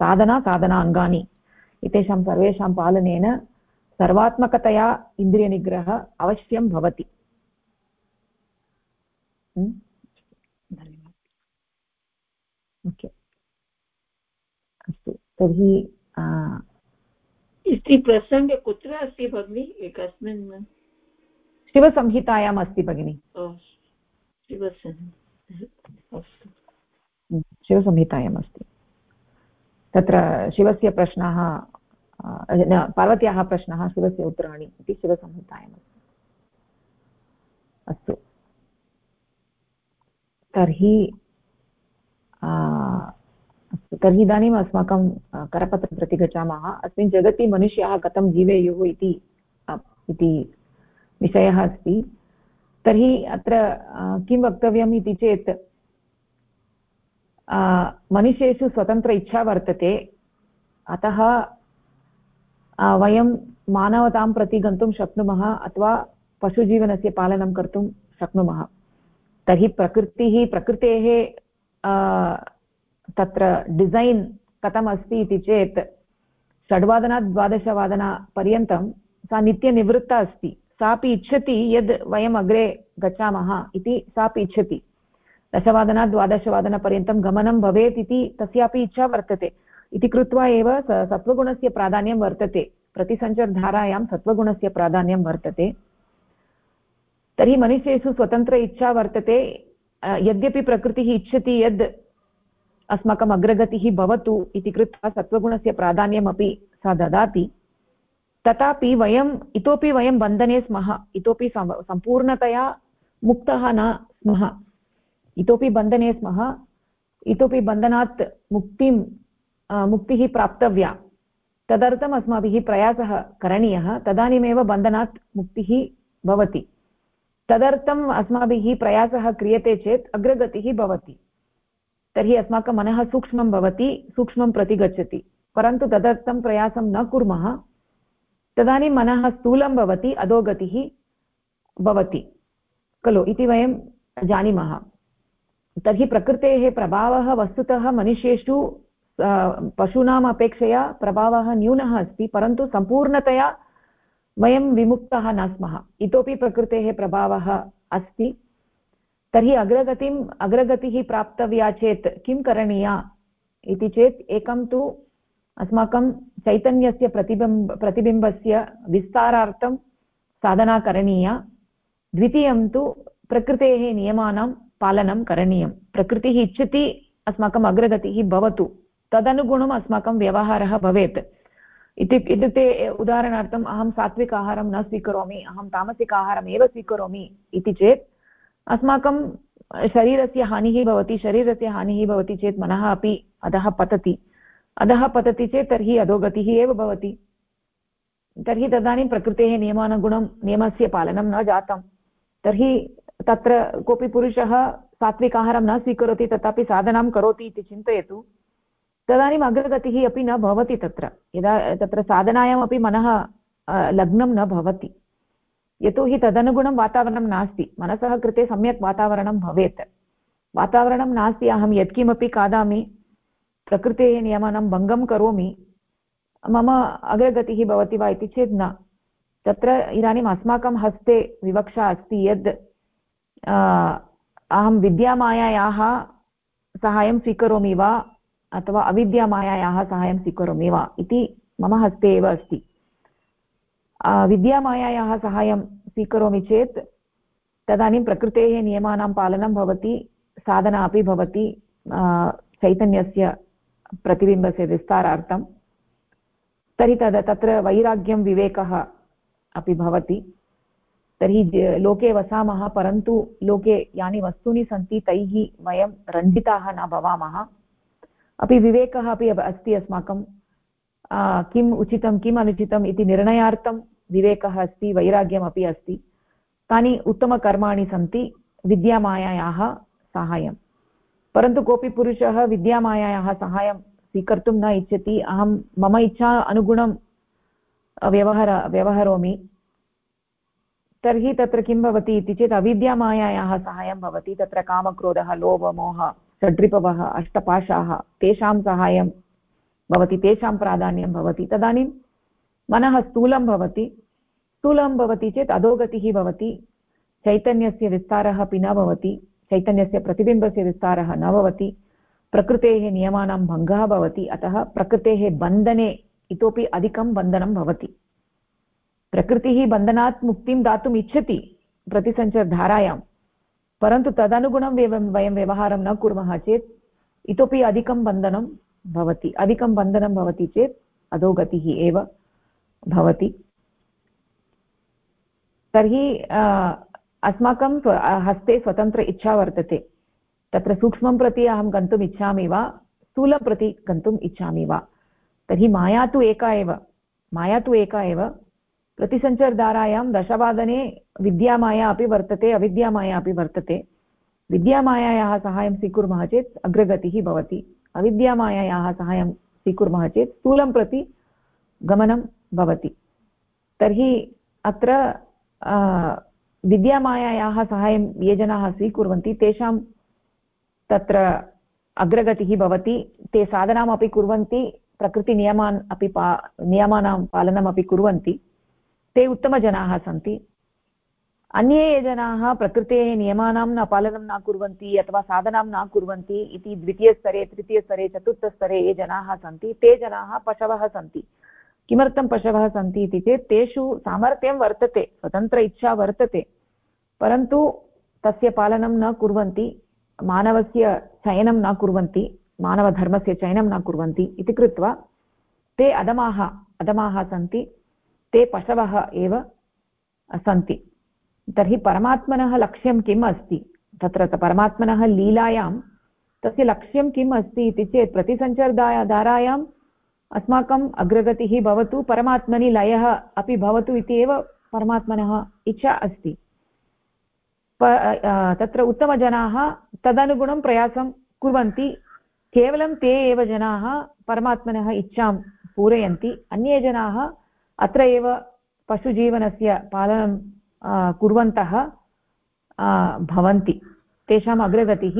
साधना साधना अङ्गानि। एतेषां सर्वेषां पालनेन सर्वात्मकतया इन्द्रियनिग्रहः अवश्यं भवति ओके अस्तु तर्हि इति प्रसङ्गे कुत्र अस्ति भगिनि कस्मिन् शिवसंहितायाम् अस्ति भगिनि। शिवसंहितायाम् अस्ति। तत्र शिवस्य प्रश्नाः पार्वत्याः प्रश्नः शिवस्य उत्तराणि इति शिवसंहितायाम् अस्ति। अस्तु। तर्हि तर्हि इदानीम् अस्माकं करपत्रं प्रति गच्छामः अस्मिन् जगति मनुष्याः कथं जीवेयुः इति इति विषयः अस्ति। तर्हि अत्र किं वक्तव्यम् इति चेत् मनुष्येषु स्वतन्त्र इच्छा वर्तते। अतः वयं मानवतां प्रति गन्तुं शक्नुमः अथवा पशुजीवनस्य पालनं कर्तुं शक्नुमः। तर्हि प्रकृतिः, प्रकृतेः तत्र डिसैन् कथम् अस्ति इति चेत् षड्वादनात् द्वादशवादनपर्यन्तं सा नित्यनिवृत्ता अस्ति। सापि इच्छति यद् वयम् अग्रे गच्छामः इति सापि इच्छति। दशवादनात् द्वादशवादनपर्यन्तं गमनं भवेत् इति तस्यापि इच्छा वर्तते। इति कृत्वा एव सत्त्वगुणस्य प्राधान्यं वर्तते। प्रतिसञ्चरधारायां सत्त्वगुणस्य प्राधान्यं वर्तते। तर्हि मनुष्येषु स्वतन्त्र इच्छा वर्तते। यद्यपि प्रकृतिः इच्छति यद् अस्माकम् अग्रगतिः भवतु इति कृत्वा सत्त्वगुणस्य प्राधान्यमपि सा ददाति। तथापि वयम् इतोपि वयं बन्धने स्मः, इतोपि सम्पूर्णतया मुक्तः न स्मः। इतोपि बन्धने स्मः, इतोपि बन्धनात् मुक्तिं मुक्तिः प्राप्तव्या। तदर्थम् अस्माभिः प्रयासः करणीयः, तदानीमेव बन्धनात् मुक्तिः भवति। तदर्थम् अस्माभिः प्रयासः क्रियते चेत् अग्रगतिः भवति। तर्हि अस्माकं मनः सूक्ष्मं भवति, सूक्ष्मं प्रति गच्छति परन्तु तदर्थं प्रयासं न कुर्मः। तदानीं मनः स्थूलं भवति, अधोगतिः भवति। खलु, इति वयं जानीमः। तर्हि प्रकृतेः प्रभावः वस्तुतः मनुष्येषु पशूनाम् अपेक्षया प्रभावः न्यूनः अस्ति, परन्तु सम्पूर्णतया वयं विमुक्तः न स्मः इतोपि प्रकृतेः प्रभावः अस्ति। तर्हि अग्रगतिम् अग्रगतिः प्राप्तव्या चेत् किं करणीया? इति चेत् एकं तु अस्माकं चैतन्यस्य प्रतिबिम्ब, प्रतिबिम्बस्य विस्तारार्थं साधना करणीया। द्वितीयं तु प्रकृतेः नियमानां पालनं करणीयं। प्रकृतिः इच्छति अस्माकम् अग्रगतिः भवतु। तदनुगुणम् अस्माकं व्यवहारः भवेत्। इति, इत्युक्ते उदाहरणार्थम् अहं सात्विक आहारं न स्वीकरोमि, अहं तामसिक आहारम् एव स्वीकरोमि इति चेत् अस्माकं शरीरस्य हानिः भवति, शरीरस्य हानिः भवति चेत् मनः अपि अधः पतति। अधः पतति चेत् तर्हि अधोगतिः एव भवति। तर्हि तदानीं प्रकृतेः नियमानुगुणं, नियमस्य पालनं न जातं। तर्हि तत्र कोऽपि पुरुषः सात्विक आहारं न स्वीकरोति, तथापि साधनां करोति इति चिन्तयतु। तदानीम् अग्रगतिः अपि न भवति तत्र। यदा तत्र साधनायामपि मनः लग्नं न भवति। यतोहि तदनुगुणं वातावरणं नास्ति। मनसः कृते सम्यक् वातावरणं भवेत्। वातावरणं नास्ति, अहं यत्किमपि खादामि, प्रकृतेः नियमानां भङ्गं करोमि, मम अग्रगतिः भवति वा इति चेत् न। तत्र इदानीम् अस्माकं हस्ते विवक्षा अस्ति यद् अहं विद्यामायायाः सहायं स्वीकरोमि वा, अथवा अविद्यामायायाः सहायं स्वीकरोमि वा इति मम हस्ते एव अस्ति। विद्यामायायाः सहायं स्वीकरोमि चेत् तदानीं प्रकृतेः नियमानां पालनं भवति, साधना अपि भवति चैतन्यस्य प्रतिबिम्बस्य विस्तारार्थं। तर्हि तद्, तत्र वैराग्यं विवेकः अपि भवति। तर्हि लोके वसामः, परन्तु लोके यानि वस्तूनि सन्ति तैः वयं रञ्जिताः न भवामः। अपि विवेकः अपि अस्ति अस्माकं किम् उचितं, किम् अनुचितम् इति निर्णयार्थं विवेकः अस्ति, वैराग्यमपि अस्ति। तानि उत्तमकर्माणि सन्ति, विद्यामायायाः साहाय्यं परन्तु कोऽपि पुरुषः विद्यामायायाः साहाय्यं स्वीकर्तुं न इच्छति, अहं मम इच्छा अनुगुणं व्यवहार, व्यवहरोमि। तर्हि तत्र किं भवति इति चेत् अविद्यामायायाः साहाय्यं भवति, तत्र कामक्रोधः, लोभमोह षड्रिपवः अष्टपाशाः, तेषां साहाय्यं भवति तेषां प्राधान्यं भवति, तदानीं मनः स्थूलं भवति स्थूलं भवति चेत् अधोगतिः भवति, चैतन्यस्य विस्तारः अपि न भवति, चैतन्यस्य प्रतिबिम्बस्य विस्तारः न भवति, प्रकृतेः नियमानां भङ्गः भवति, अतः प्रकृतेः बन्धने इतोपि अधिकं बन्धनं भवति। प्रकृतिः बन्धनात् मुक्तिं दातुम् इच्छति प्रतिसञ्चरधारायां, परन्तु तदनुगुणं वयं व्यवहारं न कुर्मः चेत् इतोपि अधिकं बन्धनं भवति, अधिकं बन्धनं भवति चेत् अधोगतिः एव भवति। तर्हि अस्माकं हस्ते स्वतन्त्र इच्छा वर्तते। तत्र सूक्ष्मं प्रति अहं गन्तुम् इच्छामि वा, स्थूलं प्रति गन्तुम् इच्छामि वा? तर्हि माया तु एका एव, माया तु एका एव। प्रतिसञ्चारधारायां दशवादने विद्यामाया अपि वर्तते, अविद्यामाया अपि वर्तते। विद्यामायायाः सहायं स्वीकुर्मः चेत् अग्रगतिः भवति। अविद्यामायायाः सहायं स्वीकुर्मः चेत् स्थूलं प्रति गमनं भवति। तर्हि अत्र विद्यामायायाः सहायं ये जनाः स्वीकुर्वन्ति, तेषां तत्र अग्रगतिः भवति, ते साधनामपि कुर्वन्ति, प्रकृतिनियमान् अपि पा, नियमानां पालनमपि कुर्वन्ति। ते उत्तमजनाः सन्ति। अन्ये ये जनाः प्रकृतेः नियमानां न पालनं न कुर्वन्ति अथवा साधनां न कुर्वन्ति इति द्वितीयस्तरे, तृतीयस्तरे, चतुर्थस्तरे ये जनाः सन्ति, ते जनाः पशवः सन्ति। किमर्थं पशवः सन्ति इति चेत्, तेषु सामर्थ्यं वर्तते, स्वतन्त्र इच्छा वर्तते। परन्तु तस्य पालनं न कुर्वन्ति, मानवस्य चयनं न कुर्वन्ति, मानवधर्मस्य चयनं न कुर्वन्ति इति कृत्वा ते अधमाः अधमाः सन्ति, ते पशवः एव सन्ति। तर्हि परमात्मनः लक्ष्यं किम् अस्ति? तत्र परमात्मनः लीलायां तस्य लक्ष्यं किम् अस्ति इति चेत् प्रतिसञ्चारधारायां अस्माकम् अग्रगतिः भवतु, परमात्मनि लयः अपि भवतु इति एव परमात्मनः इच्छा अस्ति। तत्र उत्तमजनाः तदनुगुणं प्रयासं कुर्वन्ति, केवलं ते एव जनाः परमात्मनः इच्छां पूरयन्ति, अन्ये जनाः अत्र एव पशुजीवनस्य पालनं कुर्वन्तः भवन्ति। तेषाम् अग्रगतिः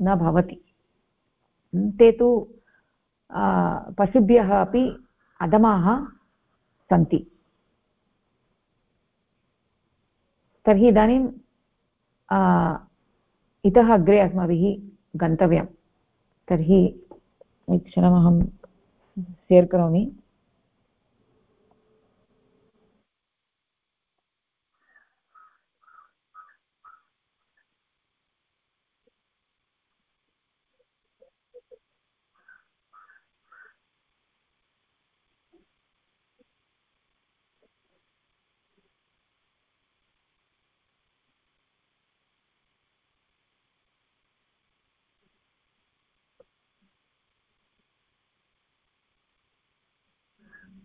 न भवति। ते तु पशुभ्यः अपि अधमाः सन्ति। तर्हि इदानीं इतः अग्रे अस्माभिः गन्तव्यं। तर्हि क्षणमहं शेर् करोमि।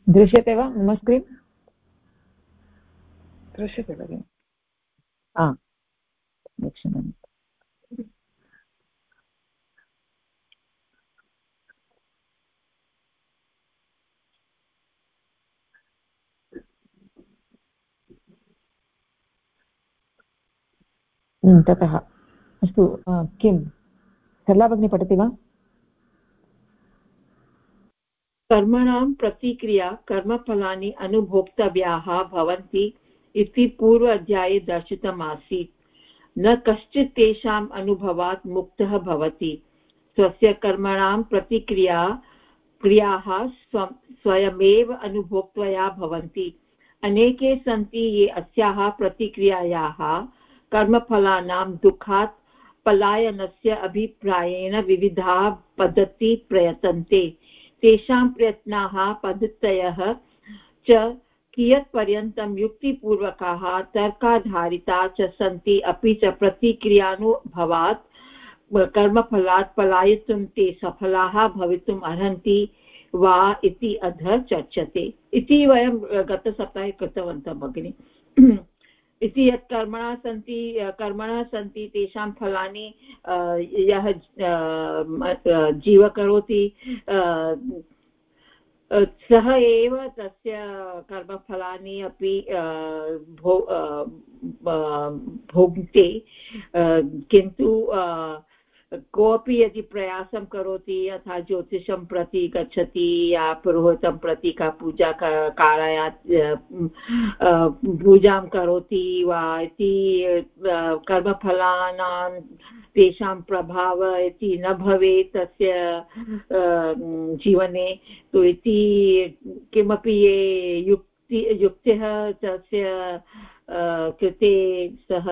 दृश्यते वा? मम स्क्रीन् दृश्यते भगिनि। क्षणम् ततः। अस्तु किं सरला भगिनी पठति वा? कर्मणां प्रतिक्रिया कर्मफलानि अनुभोक्तव्याः भवन्ति इति पूर्व अध्याये दर्शितमासीत्। न कश्चित् तेषाम् अनुभवात् मुक्तः भवति। स्वस्य कर्मणां प्रतिक्रिया क्रियाः स्व, स्वयमेव अनुभोक्तया भवन्ति। अनेके सन्ति ये अस्याः प्रतिक्रियायाः कर्मफलानां दुःखात् पलायनस्य अभिप्रायेण विविधाः पद्धतिः प्रयतन्ते। तेषां प्रयत्नाः, पद्धतयः च कियत्पर्यन्तं युक्तिपूर्वकाः, तर्काधारिता च सन्ति, अपि च प्रतिक्रियानुभवात् कर्मफलात् पलायितुं ते सफलाः भवितुम् अर्हन्ति वा इति अधः चर्चते। इति वयं गतसप्ताहे कृतवन्तः, भगिनि। इति यत् कर्मणः सन्ति कर्मणः सन्ति, तेषां फलानि यः जीव करोति सः एव तस्य कर्मफलानि अपि भो भोक्ते किन्तु कोऽपि यदि प्रयासं करोति, यथा ज्योतिषं प्रति गच्छति, या पुरोहितं प्रति का पूजा कारयात् पूजां करोति वा इति कर्मफलानां तेषां प्रभाव इति न भवेत् तस्य जीवने, तु इति किमपि ये युक्ति, युक्तः तस्य कृते सः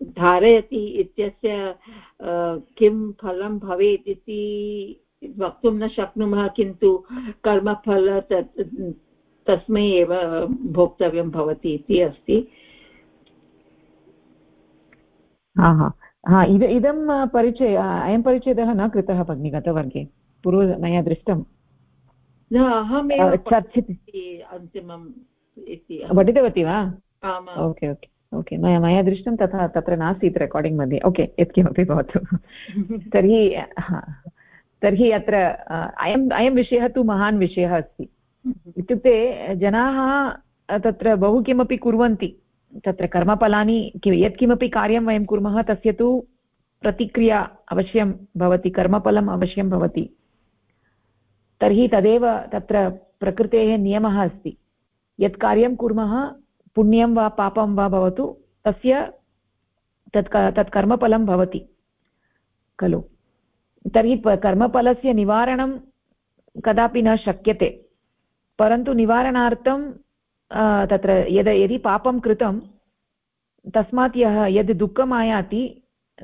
धारयति इत्यस्य किं फलं भवेत् इति वक्तुं न शक्नुमः किन्तु कर्मफल तस्मै एव भोक्तव्यं भवति इति अस्ति। हा हा हा इद इदं परिचय अयं परिचयः न कृतः भगिनि गतवर्गे पूर्व मया दृष्टं न अहमेव चर्चित अन्तिमं पठितवती वा? Okay okay. ओके मया मया दृष्टं तथा तत्र नासीत् रेकार्डिङ्ग् मध्ये। ओके यत्किमपि भवतु। तर्हि तर्हि अत्र अयम् अयं विषयः तु महान् विषयः अस्ति। इत्युक्ते जनाः तत्र बहु किमपि कुर्वन्ति। तत्र कर्मफलानि यत्किमपि कार्यं वयं कुर्मः तस्य तु प्रतिक्रिया अवश्यं भवति कर्मफलम् अवश्यं भवति। तर्हि तदेव तत्र प्रकृतेः नियमः अस्ति। यत् कार्यं कुर्मः पुण्यं वा पापं वा भवतु, तस्य तत् तत् कर्मफलं भवति, खलु। तर्हि कर्मफलस्य निवारणं कदापि न शक्यते, परन्तु निवारणार्थं तत्र यद्, यदि पापं कृतं, तस्मात् यः, यद् दुःखम् आयाति,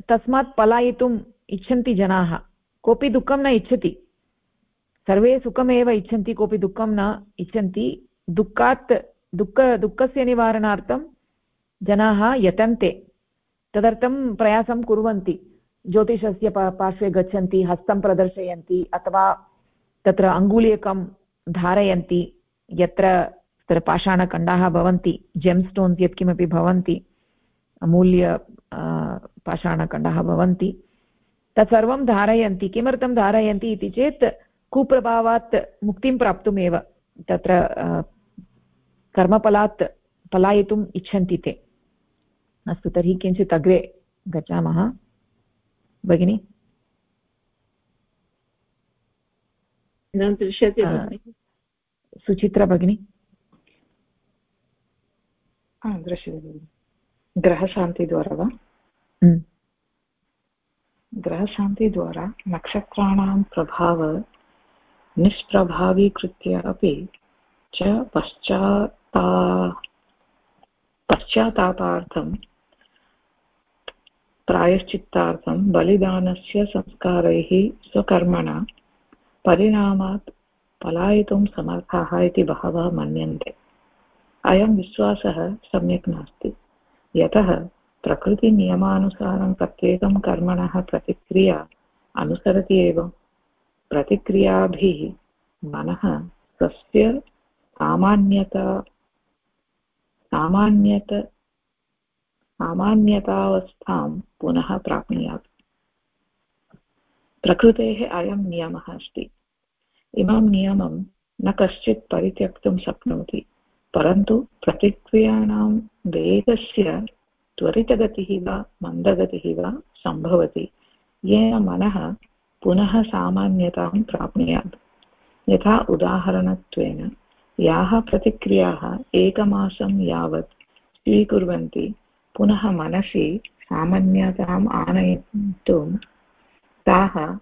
तस्मात् पलायितुम् इच्छन्ति जनाः। कोऽपि दुःखं न इच्छति। सर्वे सुखमेव इच्छन्ति, कोऽपि दुःखं न इच्छन्ति। दुःखात् दुःख दुःखस्य निवारणार्थं जनाः यतन्ते। तदर्थं प्रयासं कुर्वन्ति। ज्योतिषस्य पार्श्वे गच्छन्ति, हस्तं प्रदर्शयन्ति, अथवा तत्र अङ्गुलीयकं धारयन्ति, यत्र, तत्र पाषाणखण्डाः भवन्ति जेम् स्टोन्स् यत्किमपि भवन्ति, अमूल्य पाषाणखण्डाः भवन्ति। तत्सर्वं धारयन्ति। किमर्थं धारयन्ति इति चेत् कुप्रभावात् मुक्तिं प्राप्तुमेव। तत्र कर्मफलात् पलायितुम् इच्छन्ति ते। अस्तु तर्हि किञ्चित् अग्रे गच्छामः। भगिनि? दृश्यते सुचित्रा भगिनी? दृश्यते ग्रहशान्तिद्वारा वा? हम्म। ग्रहशान्तिद्वारा नक्षत्राणां प्रभाव निष्प्रभावीकृत्य अपि च पश्चात्ता पश्चात्तापार्थं प्रायश्चित्तार्थं बलिदानस्य संस्कारैः स्वकर्मणा परिणामात् पलायितुं समर्थाः इति बहवः मन्यन्ते अयं विश्वासः सम्यक् नास्ति यतः प्रकृतिनियमानुसारं प्रत्येकं कर्मणः प्रतिक्रिया अनुसरति एव प्रतिक्रियाभिः मनः स्वस्य सामान्यता सामान्यत, सामान्यतावस्थां पुनः प्राप्नुयात्। प्रकृतेः अयं नियमः अस्ति। इमं नियमं न कश्चित् परित्यक्तुं शक्नोति, परन्तु प्रतिक्रियाणां वेगस्य त्वरितगतिः वा मन्दगतिः वा सम्भवति, येन मनः पुनः सामान्यतां प्राप्नुयात्। यथा उदाहरणत्वेन याः प्रतिक्रियाः एकमासं यावत् स्वीकुर्वन्ति। पुनः मनसि सामान्यताम् आनयितुं ताः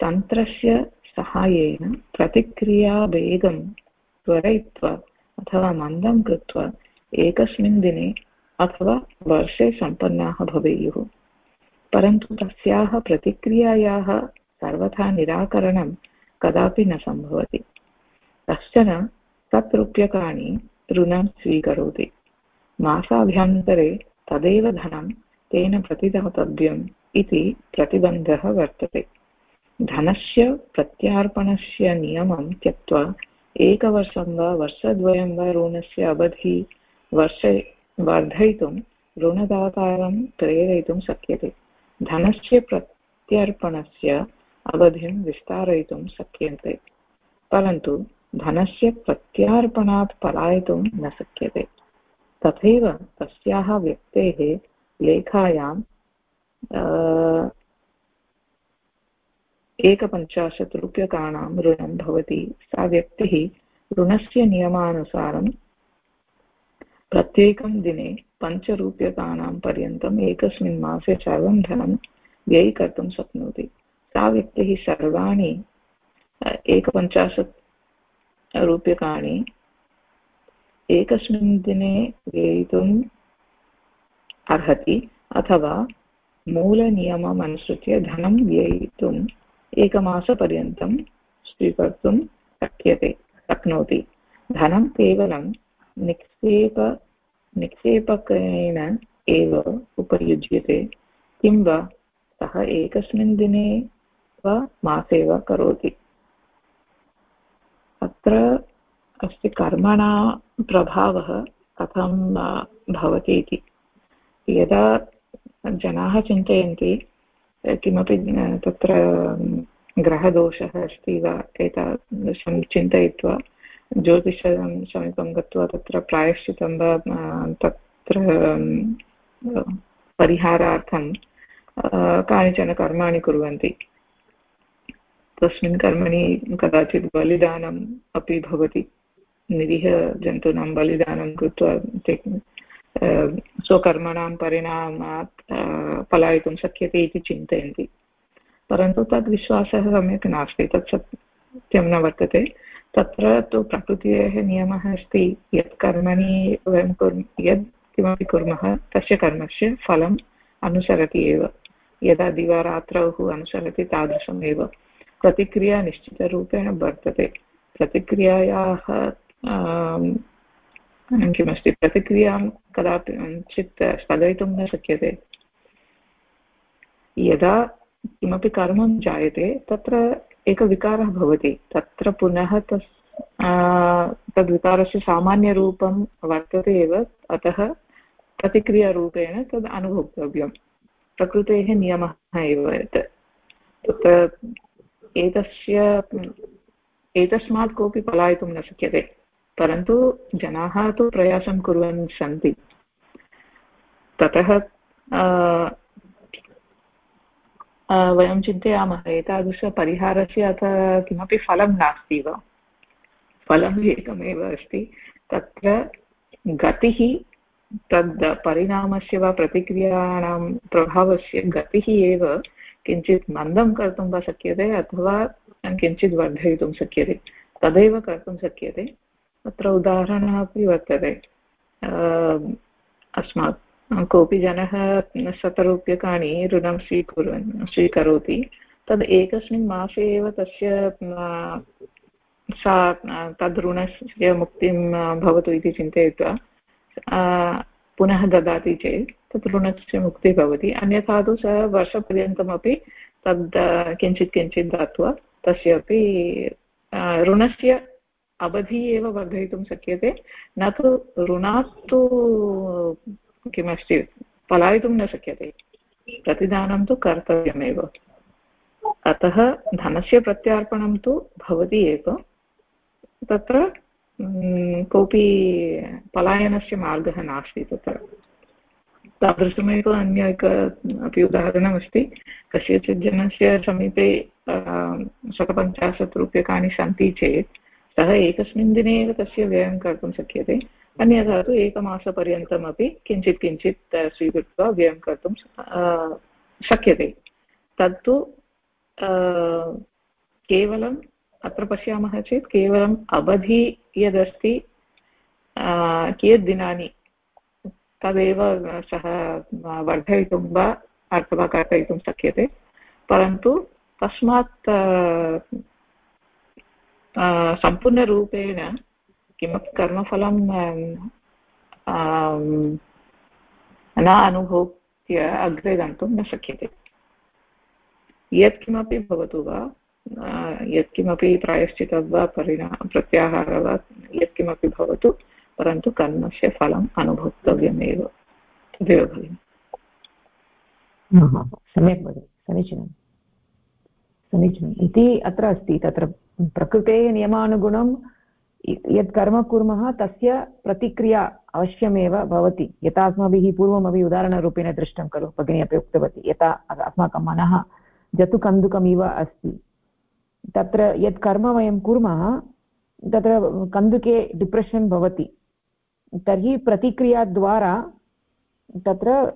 तन्त्रस्य सहायेन प्रतिक्रियावेगं त्वरयित्वा अथवा मन्दं कृत्वा एकस्मिन् दिने अथवा वर्षे सम्पन्नाः भवेयुः। परन्तु तस्याः प्रतिक्रियायाः सर्वथा निराकरणं कदापि न सम्भवति। कश्चन तत् रूप्यकाणि ऋणं स्वीकरोति। मासाभ्यन्तरे तदेव धनं तेन प्रतिदातव्यम् इति प्रतिबन्धः वर्तते। धनस्य प्रत्यार्पणस्य नियमं त्यक्त्वा एकवर्षं वा वर्षद्वयं वा ऋणस्य अवधि वर्षे वर्धयितुं ऋणदातारं प्रेरयितुं शक्यते। धनस्य प्रत्यर्पणस्य अवधिं विस्तारयितुं शक्यन्ते। परन्तु धनस्य प्रत्यार्पणात् पलायितुं न शक्यते। तथैव तस्याः व्यक्तेः लेखायां एकपञ्चाशत् रूप्यकाणां ऋणं भवति। सा व्यक्तिः ऋणस्य नियमानुसारं प्रत्येकं दिने पञ्चरूप्यकाणां पर्यन्तम् एकस्मिन् मासे सर्वं धनं व्ययीकर्तुं शक्नोति। सा व्यक्तिः सर्वाणि एकपञ्चाशत् रूप्यकाणि। एकस्मिन् दिने व्ययितुम् अर्हति अथवा मूलनियमम् अनुसृत्य धनं व्ययितुं एकमासपर्यन्तं स्वीकर्तुं शक्यते, शक्नोति। धनं केवलं निक्षेप, निक्षेपकेन एव उपयुज्यते, किं वा? सः एकस्मिन् दिने वा, मासे वा करोति। अत्र अस्ति कर्मणा प्रभावः कथं भवति इति। यदा जनाः चिन्तयन्ति किमपि तत्र ग्रहदोषः अस्ति वा, एतादृशं चिन्तयित्वा, ज्योतिषं समीपं गत्वा तत्र प्रायश्चितं वा तत्र परिहारार्थं कानिचन कर्माणि कुर्वन्ति। तस्मिन् कर्मणि कदाचित् बलिदानम् अपि भवति। निरीह जन्तूनां बलिदानं कृत्वा ते स्वकर्मणां परिणामात् पलायितुं शक्यते इति चिन्तयन्ति। परन्तु तद् विश्वासः सम्यक् नास्ति, तत् सत्यं न वर्तते। तत्र तु प्रकृतेः नियमः अस्ति, यत् कर्मणि वयं कुर्, यद् किमपि कुर्मः, तस्य कर्मस्य फलम् अनुसरति एव। यदा दिवारात्रौ अनुसरति तादृशमेव। प्रतिक्रिया निश्चितरूपेण वर्तते। प्रतिक्रियायाः किमस्ति? प्रतिक्रियाँ कदापि चित् स्थगयितुं न शक्यते। यदा किमपि कर्मं जायते, तत्र एकविकारः भवति। तत्र पुनः तस् तद्विकारस्य सामान्यरूपं वर्तते एव, अतः प्रतिक्रियारूपेण तद् अनुभोक्तव्यं। प्रकृतेः नियमः एव तत्र एतस्य, एतस्मात् कोऽपि पलायितुं न शक्यते, परन्तु जनाः तु प्रयासं कुर्वन् सन्ति। ततः वयं चिन्तयामः, एतादृशपरिहारस्य अथ किमपि फलं नास्ति वा? फलम् एकमेव अस्ति। तत्र गतिः, तद् परिणामस्य वा प्रतिक्रियाणां प्रभावस्य गतिः एव किञ्चित् मन्दं कर्तुं वा शक्यते अथवा किञ्चित् वर्धयितुं शक्यते, तदेव कर्तुं शक्यते। अत्र उदाहरणः अपि वर्तते। अस्मात्, कोऽपि जनः शतरूप्यकाणि ऋणं स्वीकुर्वन् स्वीकरोति, तद् एकस्मिन् मासे एव तस्य सा, तद् ऋणस्य मुक्तिं, भवतु इति चिन्तयित्वा पुनः ददाति चेत् तत् ऋणस्य मुक्तिः भवति। अन्यथा तु सः वर्षपर्यन्तमपि तद् किञ्चित् किञ्चित् दत्वा तस्य अपि ऋणस्य अवधिः एव वर्धयितुं शक्यते। न तु ऋणात् किमस्ति, पलायितुं न शक्यते। प्रतिदानं तु कर्तव्यमेव। अतः धनस्य प्रत्यार्पणं तु भवति एव। तत्र कोऽपि पलायनस्य मार्गः नास्ति तत्र। तादृशमेव अन्य एक, अपि उदाहरणमस्ति, कस्यचित् जनस्य समीपे शतपञ्चाशत् रूप्यकाणि सन्ति चेत्, सः एकस्मिन् दिने एव तस्य व्ययं कर्तुं शक्यते। अन्यथा तु एकमासपर्यन्तमपि किञ्चित् किञ्चित् स्वीकृत्य व्ययं कर्तुं शक्यते। तत्तु केवलं अत्र पश्यामः चेत् केवलम् अवधि यदस्ति कियत् दिनानि? तदेव सः वर्धयितुं वा अथवा कर्तयितुं शक्यते। परन्तु तस्मात् सम्पूर्णरूपेण किमपि कर्मफलं न अनुभूत्य अग्रे गन्तुं न शक्यते। यत्किमपि भवतु वा यत्किमपि प्रायश्चितं वा परिणा प्रत्याहारः वा यत्किमपि भवतु, परन्तु कर्मस्य फलम् अनुभोक्तव्यमेव, तदेव भगिनि सम्यक् भगिनि, समीचीनं। समीचीनम्। इति अत्र अस्ति, तत्र प्रकृतेः नियमानुगुणं यत् कर्म कुर्मः, तस्य प्रतिक्रिया अवश्यमेव भवति। यथा अस्माभिः पूर्वमपि उदाहरणरूपेण दृष्टं खलु, भगिनी अपि उक्तवती, यथा अस्माकं मनः जतुकन्दुकमिव अस्ति। तत्र यत् कर्म वयं कुर्मः, तत्र कन्दुके डिप्रेशन् भवति। तर्हि प्रतिक्रियाद्वारा तत्र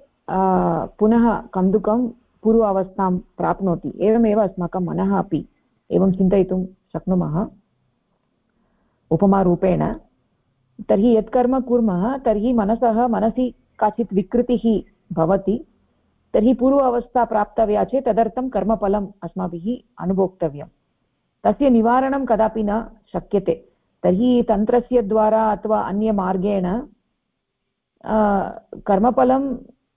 पुनः कन्दुकं पूर्व अवस्थां प्राप्नोति। एवमेव अस्माकं मनः अपि, एवं चिन्तयितुं शक्नुमः उपमारूपेण। तर्हि यत् कर्म कुर्मः, तर्हि मनसः, मनसि काचित् विकृतिः भवति। तर्हि पूर्व अवस्था प्राप्तव्या चेत् तदर्थं कर्मफलम् अस्माभिः अनुभोक्तव्यम्। तस्य निवारणं कदापि न शक्यते तर्हि तन्त्रस्य द्वारा अथवा अन्यमार्गेण कर्मफलं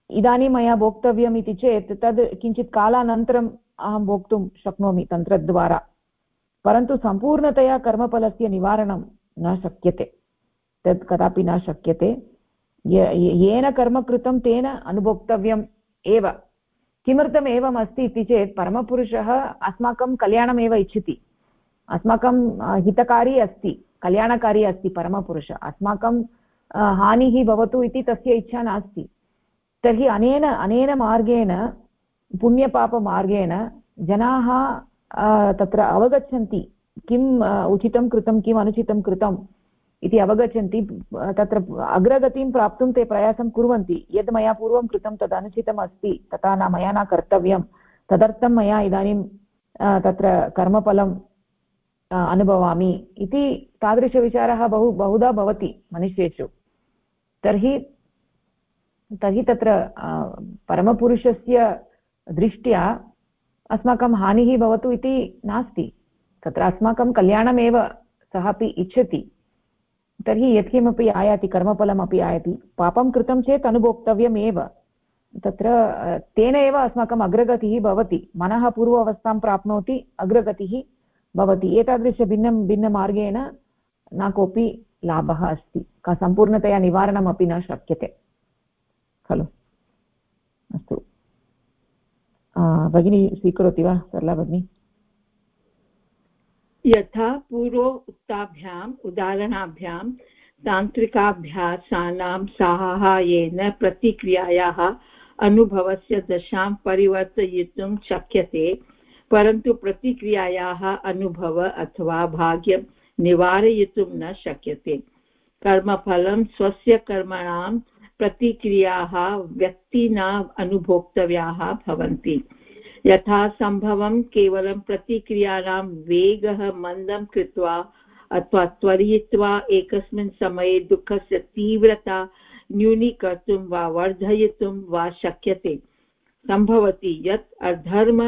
इदानीं मया भोक्तव्यम् इति चेत् तद् किञ्चित् कालानन्तरम् अहं भोक्तुं शक्नोमि तन्त्रद्वारा परन्तु सम्पूर्णतया कर्मफलस्य निवारणं न शक्यते तत् कदापि न शक्यते येन कर्म कृतं तेन अनुभोक्तव्यम् एव किमर्थम् एवम् अस्ति इति चेत् परमपुरुषः अस्माकं कल्याणमेव इच्छति अस्माकं हितकारी अस्ति, कल्याणकारी अस्ति परमपुरुष। अस्माकं हानिः भवतु इति तस्य इच्छा नास्ति। तर्हि अनेन अनेन मार्गेण, पुण्यपापमार्गेण जनाः तत्र अवगच्छन्ति किम् उचितं कृतं, किम् अनुचितं कृतम् इति अवगच्छन्ति। तत्र अग्रगतिं प्राप्तुं ते प्रयासं कुर्वन्ति। यद् मया पूर्वं कृतं, तद् अनुचितम् अस्ति, तथा न, मया न कर्तव्यं। तदर्थं मया इदानीं तत्र कर्मफलं अनुभवामि इति तादृशविचारः बहु, बहुधा भवति मनुष्येषु। तर्हि तर्हि तत्र परमपुरुषस्य दृष्ट्या अस्माकं हानिः भवतु इति नास्ति। तत्र अस्माकं कल्याणमेव सः अपि इच्छति। तर्हि यत्किमपि आयाति, कर्मफलमपि आयाति, पापं कृतं चेत् अनुभोक्तव्यमेव। तत्र तेन एव अस्माकम् अग्रगतिः भवति। मनः पूर्वावस्थां प्राप्नोति अग्रगतिः। भवति। एतादृशभिन्नं भिन्नमार्गेण न कोऽपि लाभः अस्ति। सम्पूर्णतया निवारणमपि न शक्यते। खलु? अस्तु। भगिनी स्वीकरोति वा, सरला भगिनी? यथा पूर्वोक्ताभ्याम् उदाहरणाभ्यां तान्त्रिकाभ्यासानां साहाय्येन प्रतिक्रियायाः अनुभवस्य दशां परिवर्तयितुं शक्यते। परन्तु प्रतिक्रियायाः अनुभव अथवा भाग्यं निवारयितुं न शक्यते। कर्मफलं स्वस्य कर्मणां प्रतिक्रियाः व्यक्तिना अनुभोक्तव्याः भवन्ति। यथा सम्भवं केवलं प्रतिक्रियाणां वेगः मन्दं कृत्वा अथवा त्वरयित्वा एकस्मिन् समये दुःखस्य तीव्रता न्यूनीकर्तुं वा वर्धयितुं वा शक्यते। सम्भवति यत् अधर्म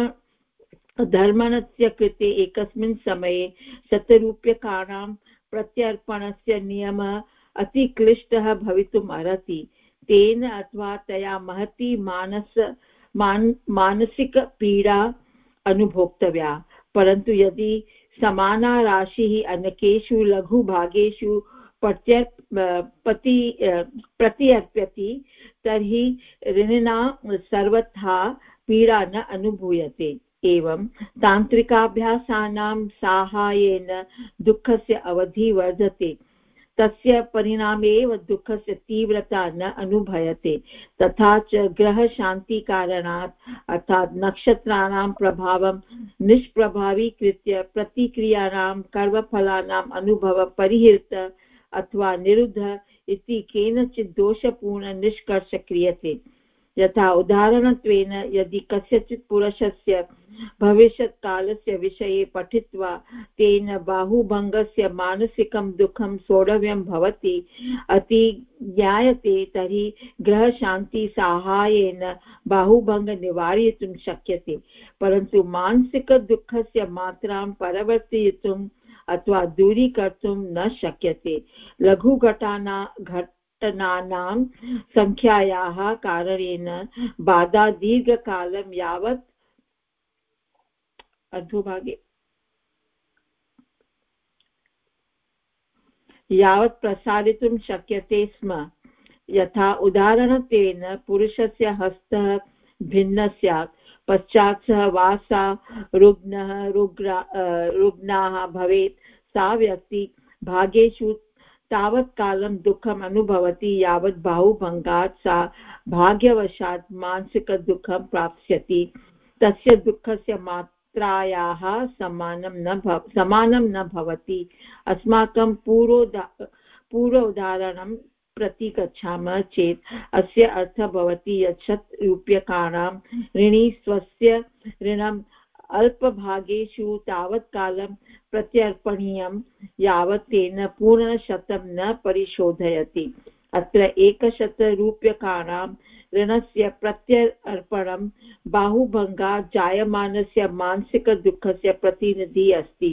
धर्मणस्य कृते एकस्मिन् समये शतरूप्यकाणां प्रत्यर्पणस्य नियमः अतिक्लिष्टः भवितुम् अर्हति। तेन अथवा तया महती मानस, मान मानसिकपीडा अनुभोक्तव्या। परन्तु यदि समाना राशिः अनेकेषु लघुभागेषु प्रत्यर् पति प्रत्यर्प्यति, तर्हि ऋणिना सर्वथा पीडा न अनुभूयते। एवं तान्त्रिकाभ्यासानां साहाय्येन दुःखस्य अवधि वर्धते। तस्य परिणामे एव दुःखस्य तीव्रता न अनुभूयते। तथा च ग्रहशान्तिकारणात् अर्थात् नक्षत्राणां प्रभावं निष्प्रभावीकृत्य प्रतिक्रियाणां, कर्मफलानाम् अनुभवः परिहृत अथवा निरुद्ध इति केनचित् दोषपूर्णनिष्कर्ष क्रियते। यथा उदाहरणत्वेन यदि कस्यचित् पुरुषस्य भविष्यत्कालस्य विषये पठित्वा तेन बाहुभङ्गस्य मानसिकं दुःखं सोढव्यं भवति अति ज्ञायते तर्हि ग्रहशान्तिसाहाय्येन बाहुभङ्ग निवारयितुं शक्यते, परन्तु मानसिकदुःखस्य मात्रां परिवर्तयितुम् अथवा दूरीकर्तुं न शक्यते। लघुघटाना घट घटनानां सङ्ख्यायाः कारणेन बाधा दीर्घकालं यावत् अधोभागे यावत् प्रसारितुं शक्यते स्म। यथा उदाहरणत्वेन पुरुषस्य हस्तः भिन्नः स्यात्, पश्चात् सः वासा रुग्णः, रुग्रा रुग्णाः भवेत्। सा व्यक्ति भागेषु तावत्कालं दुःखम् अनुभवति, यावत् बाहुभङ्गात् सा भाग्यवशात् मानसिकदुःखं प्राप्स्यति। तस्य दुःखस्य मात्रायाः समानं न भव समानं न भवति। अस्माकं पूर्वोदा पूर्व उदाहरणं प्रति गच्छामः चेत् अस्य अर्थः भवति यत् शत् रूप्यकाणां ऋणी स्वस्य ऋणम् अल्पभागेषु तावत्कालं प्रत्यर्पणीयं यावत् तेन पूर्णशतं न परिशोधयति। अत्र एकशतरूप्यकाणां ऋणस्य प्रत्यर्पणं बाहुभङ्गात् जायमानस्य मानसिकदुःखस्य प्रतिनिधिः अस्ति।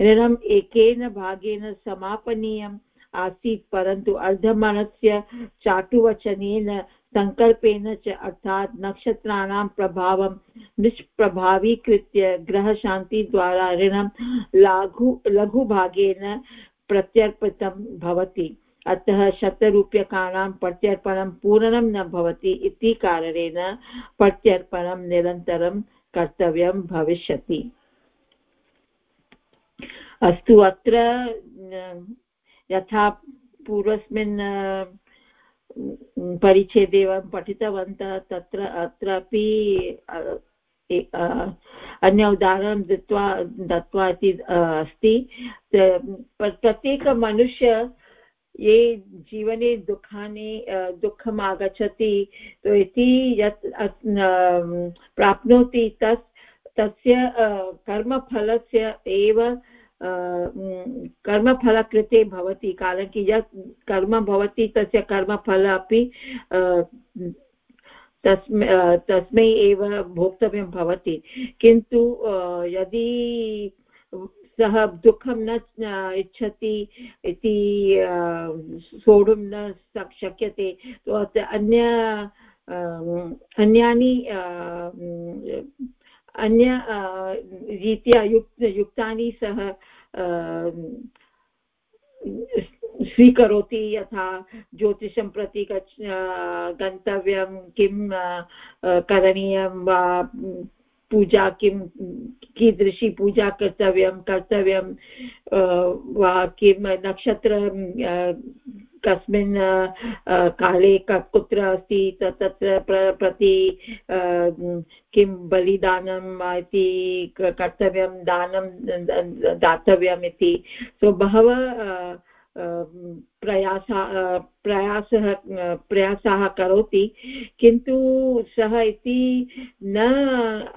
ऋणम् एकेन भागेन समापनीयम् आसीत्, परन्तु अर्धमणस्य चाटुवचनेन सङ्कल्पेन च अर्थात् नक्षत्राणां प्रभावं निष्प्रभावीकृत्य ग्रहशान्तिद्वारा ऋणं लघु लघुभागेन प्रत्यर्पितं भवति। अतः शतरूप्यकाणां प्रत्यर्पणं पूर्णं न भवति इति कारणेन प्रत्यर्पणं निरन्तरं कर्तव्यं भविष्यति। अस्तु, अत्र यथा पूर्वस्मिन् परिच्छेदे वयं पठितवन्तः तत्र अत्रापि अन्य उदाहरणं दत्वा दत्वा इति अस्ति। प्रत्येकमनुष्य ये जीवने दुःखानि दुःखम् आगच्छति तो इति यत् प्राप्नोति तस्, तस्य कर्मफलस्य एव कर्मफलकृते भवति। कारणं यत् कर्म भवति, तस्य कर्मफल अपि तस्मै तस्मै एव भोक्तव्यं भवति। किन्तु यदि सः दुःखं न इच्छति इति सोढुं न शक्यते अन्य अन्यानि अन्य रीत्या युक्, युक्तानि सः स्वीकरोति यथा ज्योतिषं प्रति गच्छ गन्तव्यं किं करणीयं वा पूजा किं, कीदृशी पूजा कर्तव्यं कर्तव्यं वा किं नक्षत्रं कस्मिन् काले कुत्र अस्ति तत्र प्रति किं बलिदानं इति कर्तव्यं, दानं दातव्यम् इति। सो बहवः प्रयासा, प्रयासः, प्रयासाः करोति, किन्तु सः इति न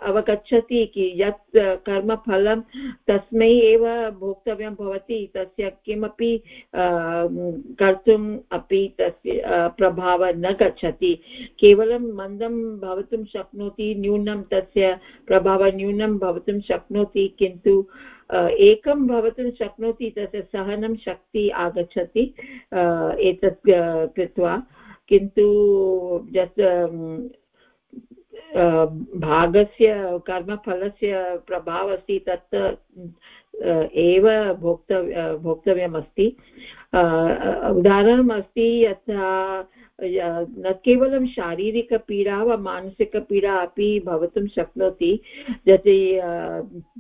अवगच्छति कि यत् कर्मफलं तस्मै एव भोक्तव्यं भवति, तस्य किमपि कर्तुम् अपि तस्य प्रभावः न गच्छति। केवलं मन्दं भवितुं शक्नोति, न्यूनं तस्य प्रभावः न्यूनं भवितुं शक्नोति, किन्तु एकं भवितुं शक्नोति तस्य सहनं शक्ति आगच्छति एतत् कृत्वा। किन्तु यत् भागस्य, कर्मफलस्य प्रभावः अस्ति, तत् एव भोक्तव्य, भोक्तव्यमस्ति। उदाहरणम् अस्ति यथा न केवलं शारीरिकपीडा वा मानसिकपीडा अपि भवितुं शक्नोति। यत्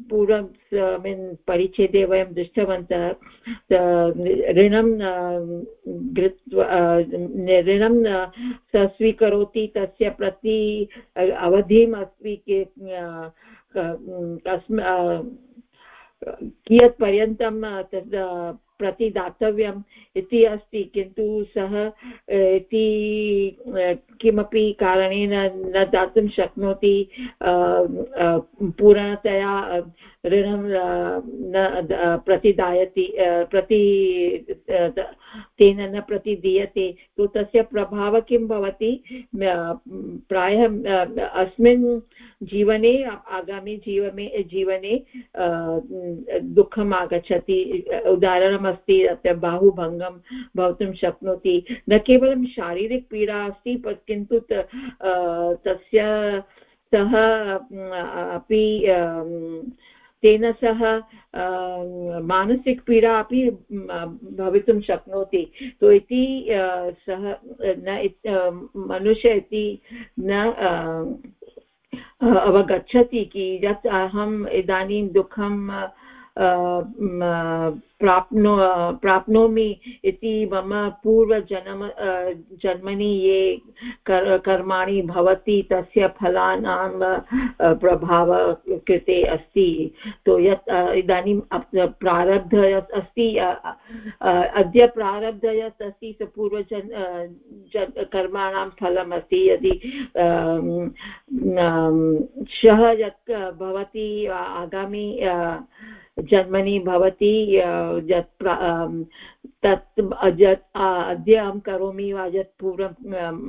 पूर्वस्मिन् परिच्छेदे वयं दृष्टवन्तः ऋणं कृत्वा ऋणं स स्वीकरोति तस्य प्रति अवधिम् अस्ति कियत् पर्यन्तं तद् प्रतिदातव्यम् इति अस्ति, किन्तु सः इति किमपि कारणेन न दातुं शक्नोति पूर्णतया ऋणं न प्रतिदायति प्रति तेन न प्रतिदीयते। तु तस्य प्रभावः किं भवति? प्रायः अस्मिन् जीवने, आगामि जीवने जीवने दुःखम् आगच्छति। उदाहरणमस्ति अत्र बाहुभङ्गं भवितुं शक्नोति। न केवलं शारीरिकपीडा अस्ति किन्तु तस्य, सः अपि तेन सह मानसिकपीडा अपि भवितुं शक्नोति। तो इति सः, न मनुष्य इति न अवगच्छति कि यत् अहम् इदानीं दुःखं प्राप्नो, प्राप्नोमि इति मम पूर्वजन्म जन्मनि ये कर्, कर्माणि भवति तस्य फलानां प्रभाव कृते अस्ति। तो यत् इदानीं प्रारब्ध यत् अस्ति अद्य प्रारब्ध यत् अस्ति, स पूर्वजन् कर्माणां फलम् अस्ति। यदि श्वः यत् भवति, आगामि जन्मनि भवति यत् तत् यत् अद्य अहं करोमि वा यत् पूर्वं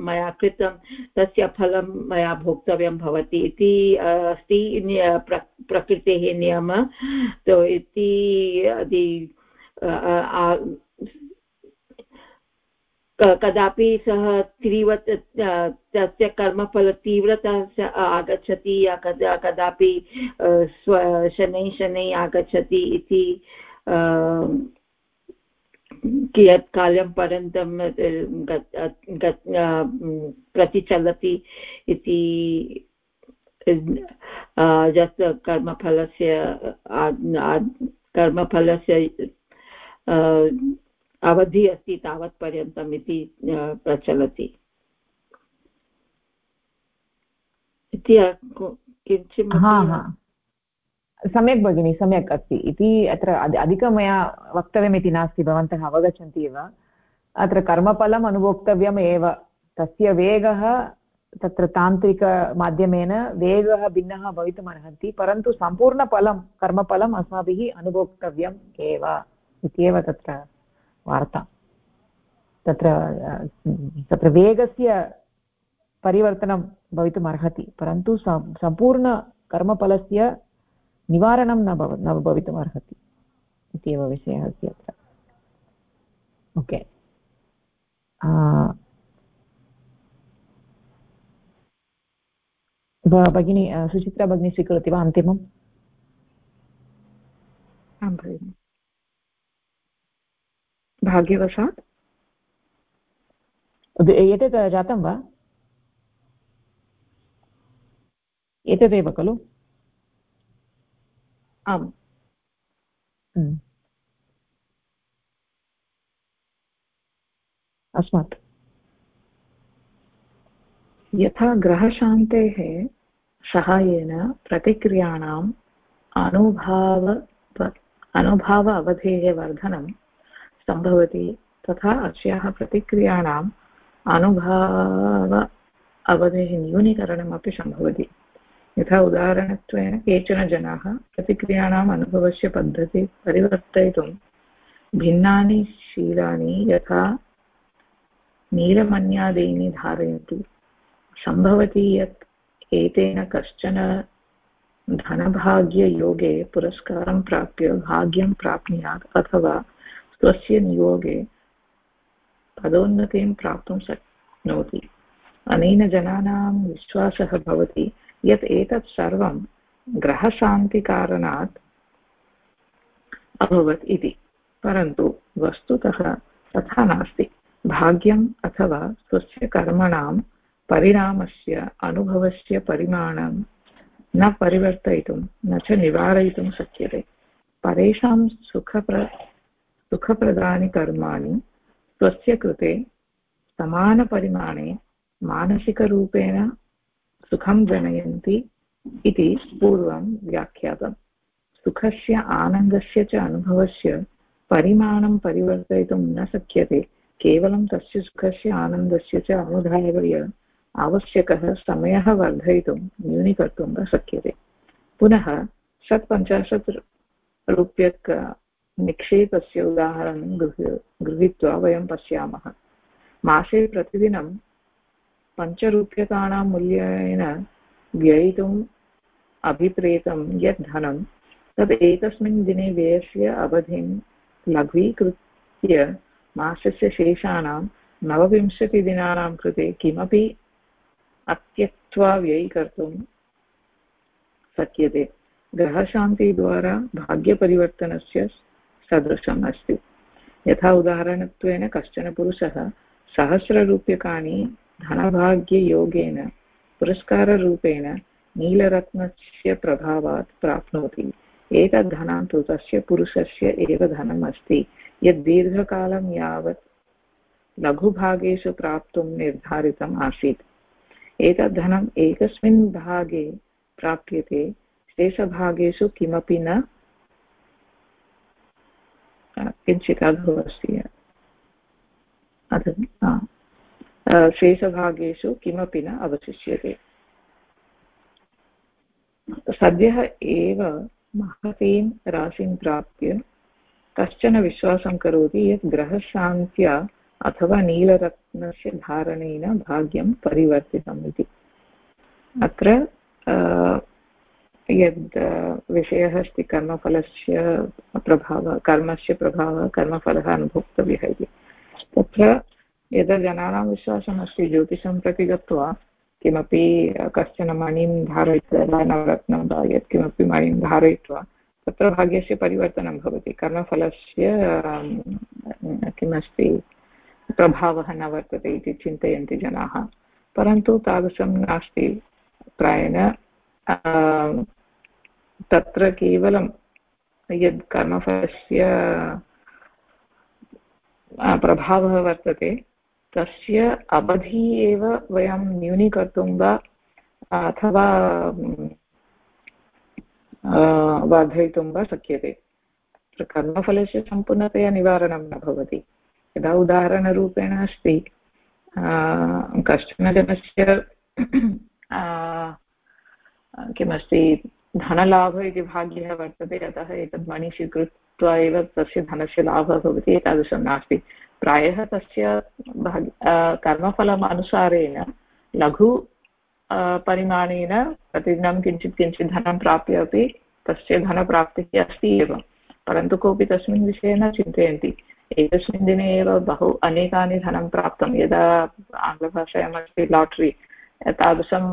मया कृतं, तस्य फलं मया भोक्तव्यं भवति इति अस्ति प्रकृतेः नियमः। तो इति कदापि सः तीव्र तस्य कर्मफलतीव्रता आगच्छति या कदा, कदापि स्व, शनैः शनैः आगच्छति इति कियत् कालं पर्यन्तं प्रतिचलति इति यत् कर्मफलस्य कर्मफलस्य अवधि अस्ति तावत्पर्यन्तम् इति प्रचलति। इति किञ्चित् सम्यक् भगिनि, सम्यक् अस्ति। इति अत्र अधिकं मया वक्तव्यमिति नास्ति, भवन्तः अवगच्छन्ति एव। अत्र कर्मफलम् अनुभोक्तव्यम् एव। तस्य वेगः तत्र तान्त्रिकमाध्यमेन वेगः भिन्नः भवितुमर्हन्ति परन्तु सम्पूर्णफलं कर्मफलम् अस्माभिः अनुभोक्तव्यम् एव इत्येव तत्र वार्ता। तत्र तत्र वेगस्य परिवर्तनं भवितुम् अर्हति, परन्तु सम्पूर्णकर्मफलस्य निवारणं न भव न भवितुम् अर्हति इत्येव विषयः अस्ति अत्र. ओके भगिनी सुचित्रा भगिनी स्वीकरोति वा अन्तिमम्? आं भगिनि। भाग्यवशात्? एतत् जातं वा? एतदेव खलु? आम्। अस्मात्। यथा ग्रहशान्तेः सहायेन प्रतिक्रियाणाम् अनुभाव अनुभाव अवधेः वर्धनं सम्भवति तथा अस्याः प्रतिक्रियाणाम् अनुभाव अवधेः न्यूनीकरणमपि सम्भवति। यथा उदाहरणत्वेन केचन जनाः प्रतिक्रियाणाम् अनुभवस्य पद्धति परिवर्तयितुं भिन्नानि शीलानि यथा नीलमन्यादीनि धारयन्ति। सम्भवति यत् एतेन कश्चन धनभाग्ययोगे पुरस्कारं प्राप्य भाग्यं प्राप्नुयात् अथवा स्वस्य नियोगे पदोन्नतिं प्राप्तुं शक्नोति। अनेन जनानां विश्वासः भवति यत् एतत् सर्वं ग्रहशान्तिकारणात् अभवत् इति। परन्तु वस्तुतः तथा नास्ति। भाग्यम् अथवा स्वस्य कर्मणां परिणामस्य अनुभवस्य परिमाणं न परिवर्तयितुं, न च निवारयितुं शक्यते। परेषां सुखप्र, सुखप्रदानि कर्माणि स्वस्य कृते समानपरिमाणे मानसिकरूपेण सुखं जनयन्ति इति पूर्वं व्याख्यातम् सुखस्य आनन्दस्य च अनुभवस्य परिमाणं परिवर्तयितुं न शक्यते, केवलं तस्य सुखस्य आनन्दस्य च अनुधावय आवश्यकः समयः वर्धयितुं, न्यूनीकर्तुं न शक्यते। पुनः षट्पञ्चाशत् रूप्यक निक्षेपस्य उदाहरणं गृहीत्वा वयं पश्यामः। मासे प्रतिदिनं पञ्चरूप्यकाणां मूल्येन व्ययितुम् अभिप्रेतं यत् धनं तद् एकस्मिन् दिने व्ययस्य अवधिं लघ्वीकृत्य मासस्य शेषाणां नवविंशतिदिनानां कृते किमपि अत्यक्त्वा व्ययीकर्तुं शक्यते। ग्रहशान्तिद्वारा भाग्यपरिवर्तनस्य सदृशम् अस्ति। यथा उदाहरणत्वेन कश्चन पुरुषः सहस्ररूप्यकाणि धनभाग्ययोगेन पुरस्काररूपेण नीलरत्नस्य प्रभावात् प्राप्नोति। एतद् धनं तु तस्य पुरुषस्य एव धनम् अस्ति यत् दीर्घकालं यावत् लघुभागेषु प्राप्तुं निर्धारितम् आसीत्। एतद् धनम् एकस्मिन् भागे प्राप्यते, शेषभागेषु किमपि न। किञ्चित् अधो अस्ति। अध शेषभागेषु किमपि न अवशिष्यते। सद्यः एव महतीं राशिं प्राप्य कश्चन विश्वासं करोति यत् ग्रहशान्त्या अथवा नीलरत्नस्य धारणेन भाग्यं परिवर्तितम् इति। अत्र यद् विषयः अस्ति कर्मफलस्य प्रभावः, कर्मस्य प्रभावः, कर्मफलः अनुभोक्तव्यः इति। तत्र यदा जनानां विश्वासमस्ति ज्योतिषं प्रति गत्वा किमपि कश्चन मणिं धारयित्वा नवरत्नं वा यत्किमपि मणिं धारयित्वा, तत्र भाग्यस्य परिवर्तनं भवति। कर्मफलस्य किमस्ति प्रभावः न वर्तते इति चिन्तयन्ति जनाः। परन्तु तादृशं नास्ति। प्रायेण तत्र केवलं यद् कर्मफलस्य प्रभावः वर्तते तस्य अवधि एव वयं न्यूनीकर्तुं वा, अथवा वर्धयितुं वा शक्यते। कर्मफलस्य सम्पूर्णतया निवारणं न भवति। यदा उदाहरणरूपेण अस्ति कश्चन जनस्य किमस्ति, धनलाभ इति भाग्यः वर्तते, अतः एतद् मणि स्वीकृत्य एव तस्य धनस्य लाभः भवति, एतादृशं नास्ति। प्रायः तस्य कर्मफलम् अनुसारेण लघु परिमाणेन प्रतिदिनं किञ्चित् किञ्चित् धनं प्राप्य अपि तस्य धनप्राप्तिः अस्ति एव। परन्तु कोऽपि तस्मिन् विषये न चिन्तयन्ति। एकस्मिन् दिने एव बहु अनेकानि धनं प्राप्तं। यदा आङ्ग्लभाषायाम् अस्ति लाटरी, तादृशं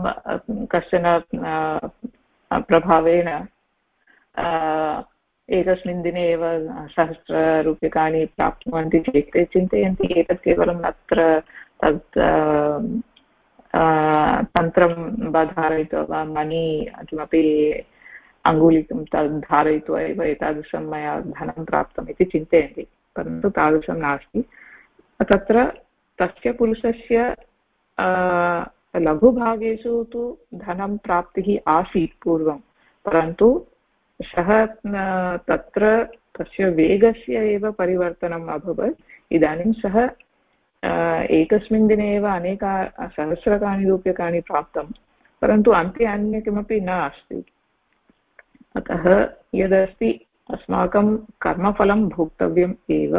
कश्चन प्रभावेन एकस्मिन् दिने एव सहस्ररूप्यकाणि प्राप्नुवन्ति चेत् ते चिन्तयन्ति एतत् केवलम् अत्र तत् तन्त्रं वा धारयित्वा वा, मणि किमपि अङ्गुलिकं तद् धारयित्वा एव एतादृशं मया धनं प्राप्तम् इति चिन्तयन्ति, परन्तु तादृशं नास्ति। तत्र तस्य पुरुषस्य लघुभागेषु तु धनं प्राप्तिः आसीत् पूर्वं, परन्तु सः तत्र तस्य वेगस्य एव परिवर्तनम् अभवत्। इदानीं सः एकस्मिन् दिने एव अनेका, सहस्रकाणि रूप्यकाणि प्राप्तं, परन्तु अन्ते अन्य किमपि न अस्ति। अतः यदस्ति, अस्माकं कर्मफलं भोक्तव्यम् एव।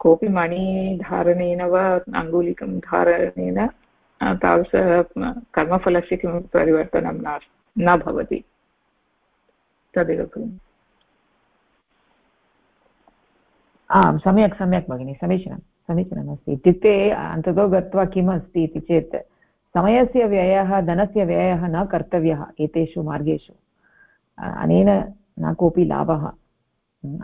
कोऽपि मणिधारणेन वा अङ्गुलिकं धारणेन तादृश कर्मफलस्य किमपि परिवर्तनं नास्ति न भवति। तदेव खलु आं सम्यक् सम्यक् भगिनि, समीचीनं समीचीनमस्ति इत्युक्ते अन्ततो गत्वा किम् अस्ति इति चेत्, समयस्य व्ययः, धनस्य व्ययः न कर्तव्यः एतेषु मार्गेषु। अनेन न कोऽपि लाभः।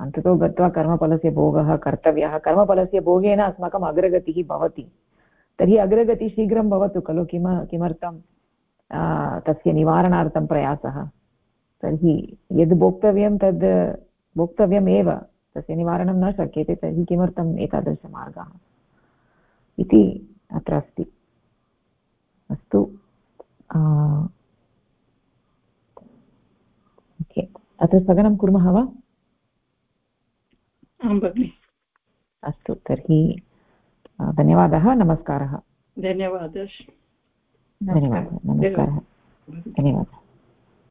अन्ततो गत्वा कर्मफलस्य भोगः कर्तव्यः। कर्मफलस्य भोगेन अस्माकम् अग्रगतिः भवति। तर्हि अग्रगति शीघ्रं भवतु खलु? किम, किमर्थं तस्य निवारणार्थं प्रयासः? तर्हि यद् भोक्तव्यं तद् भोक्तव्यमेव तस्य निवारणं न शक्यते तर्हि किमर्थम् एतादृशमार्गः? इति अत्र अस्ति। अस्तु ओके। अत्र स्थगनं कुर्मः वा? आं भगिनि। अस्तु तर्हि धन्यवादः नमस्कारः। धन्यवादः। धन्यवादः नमस्कारः। धन्यवादः।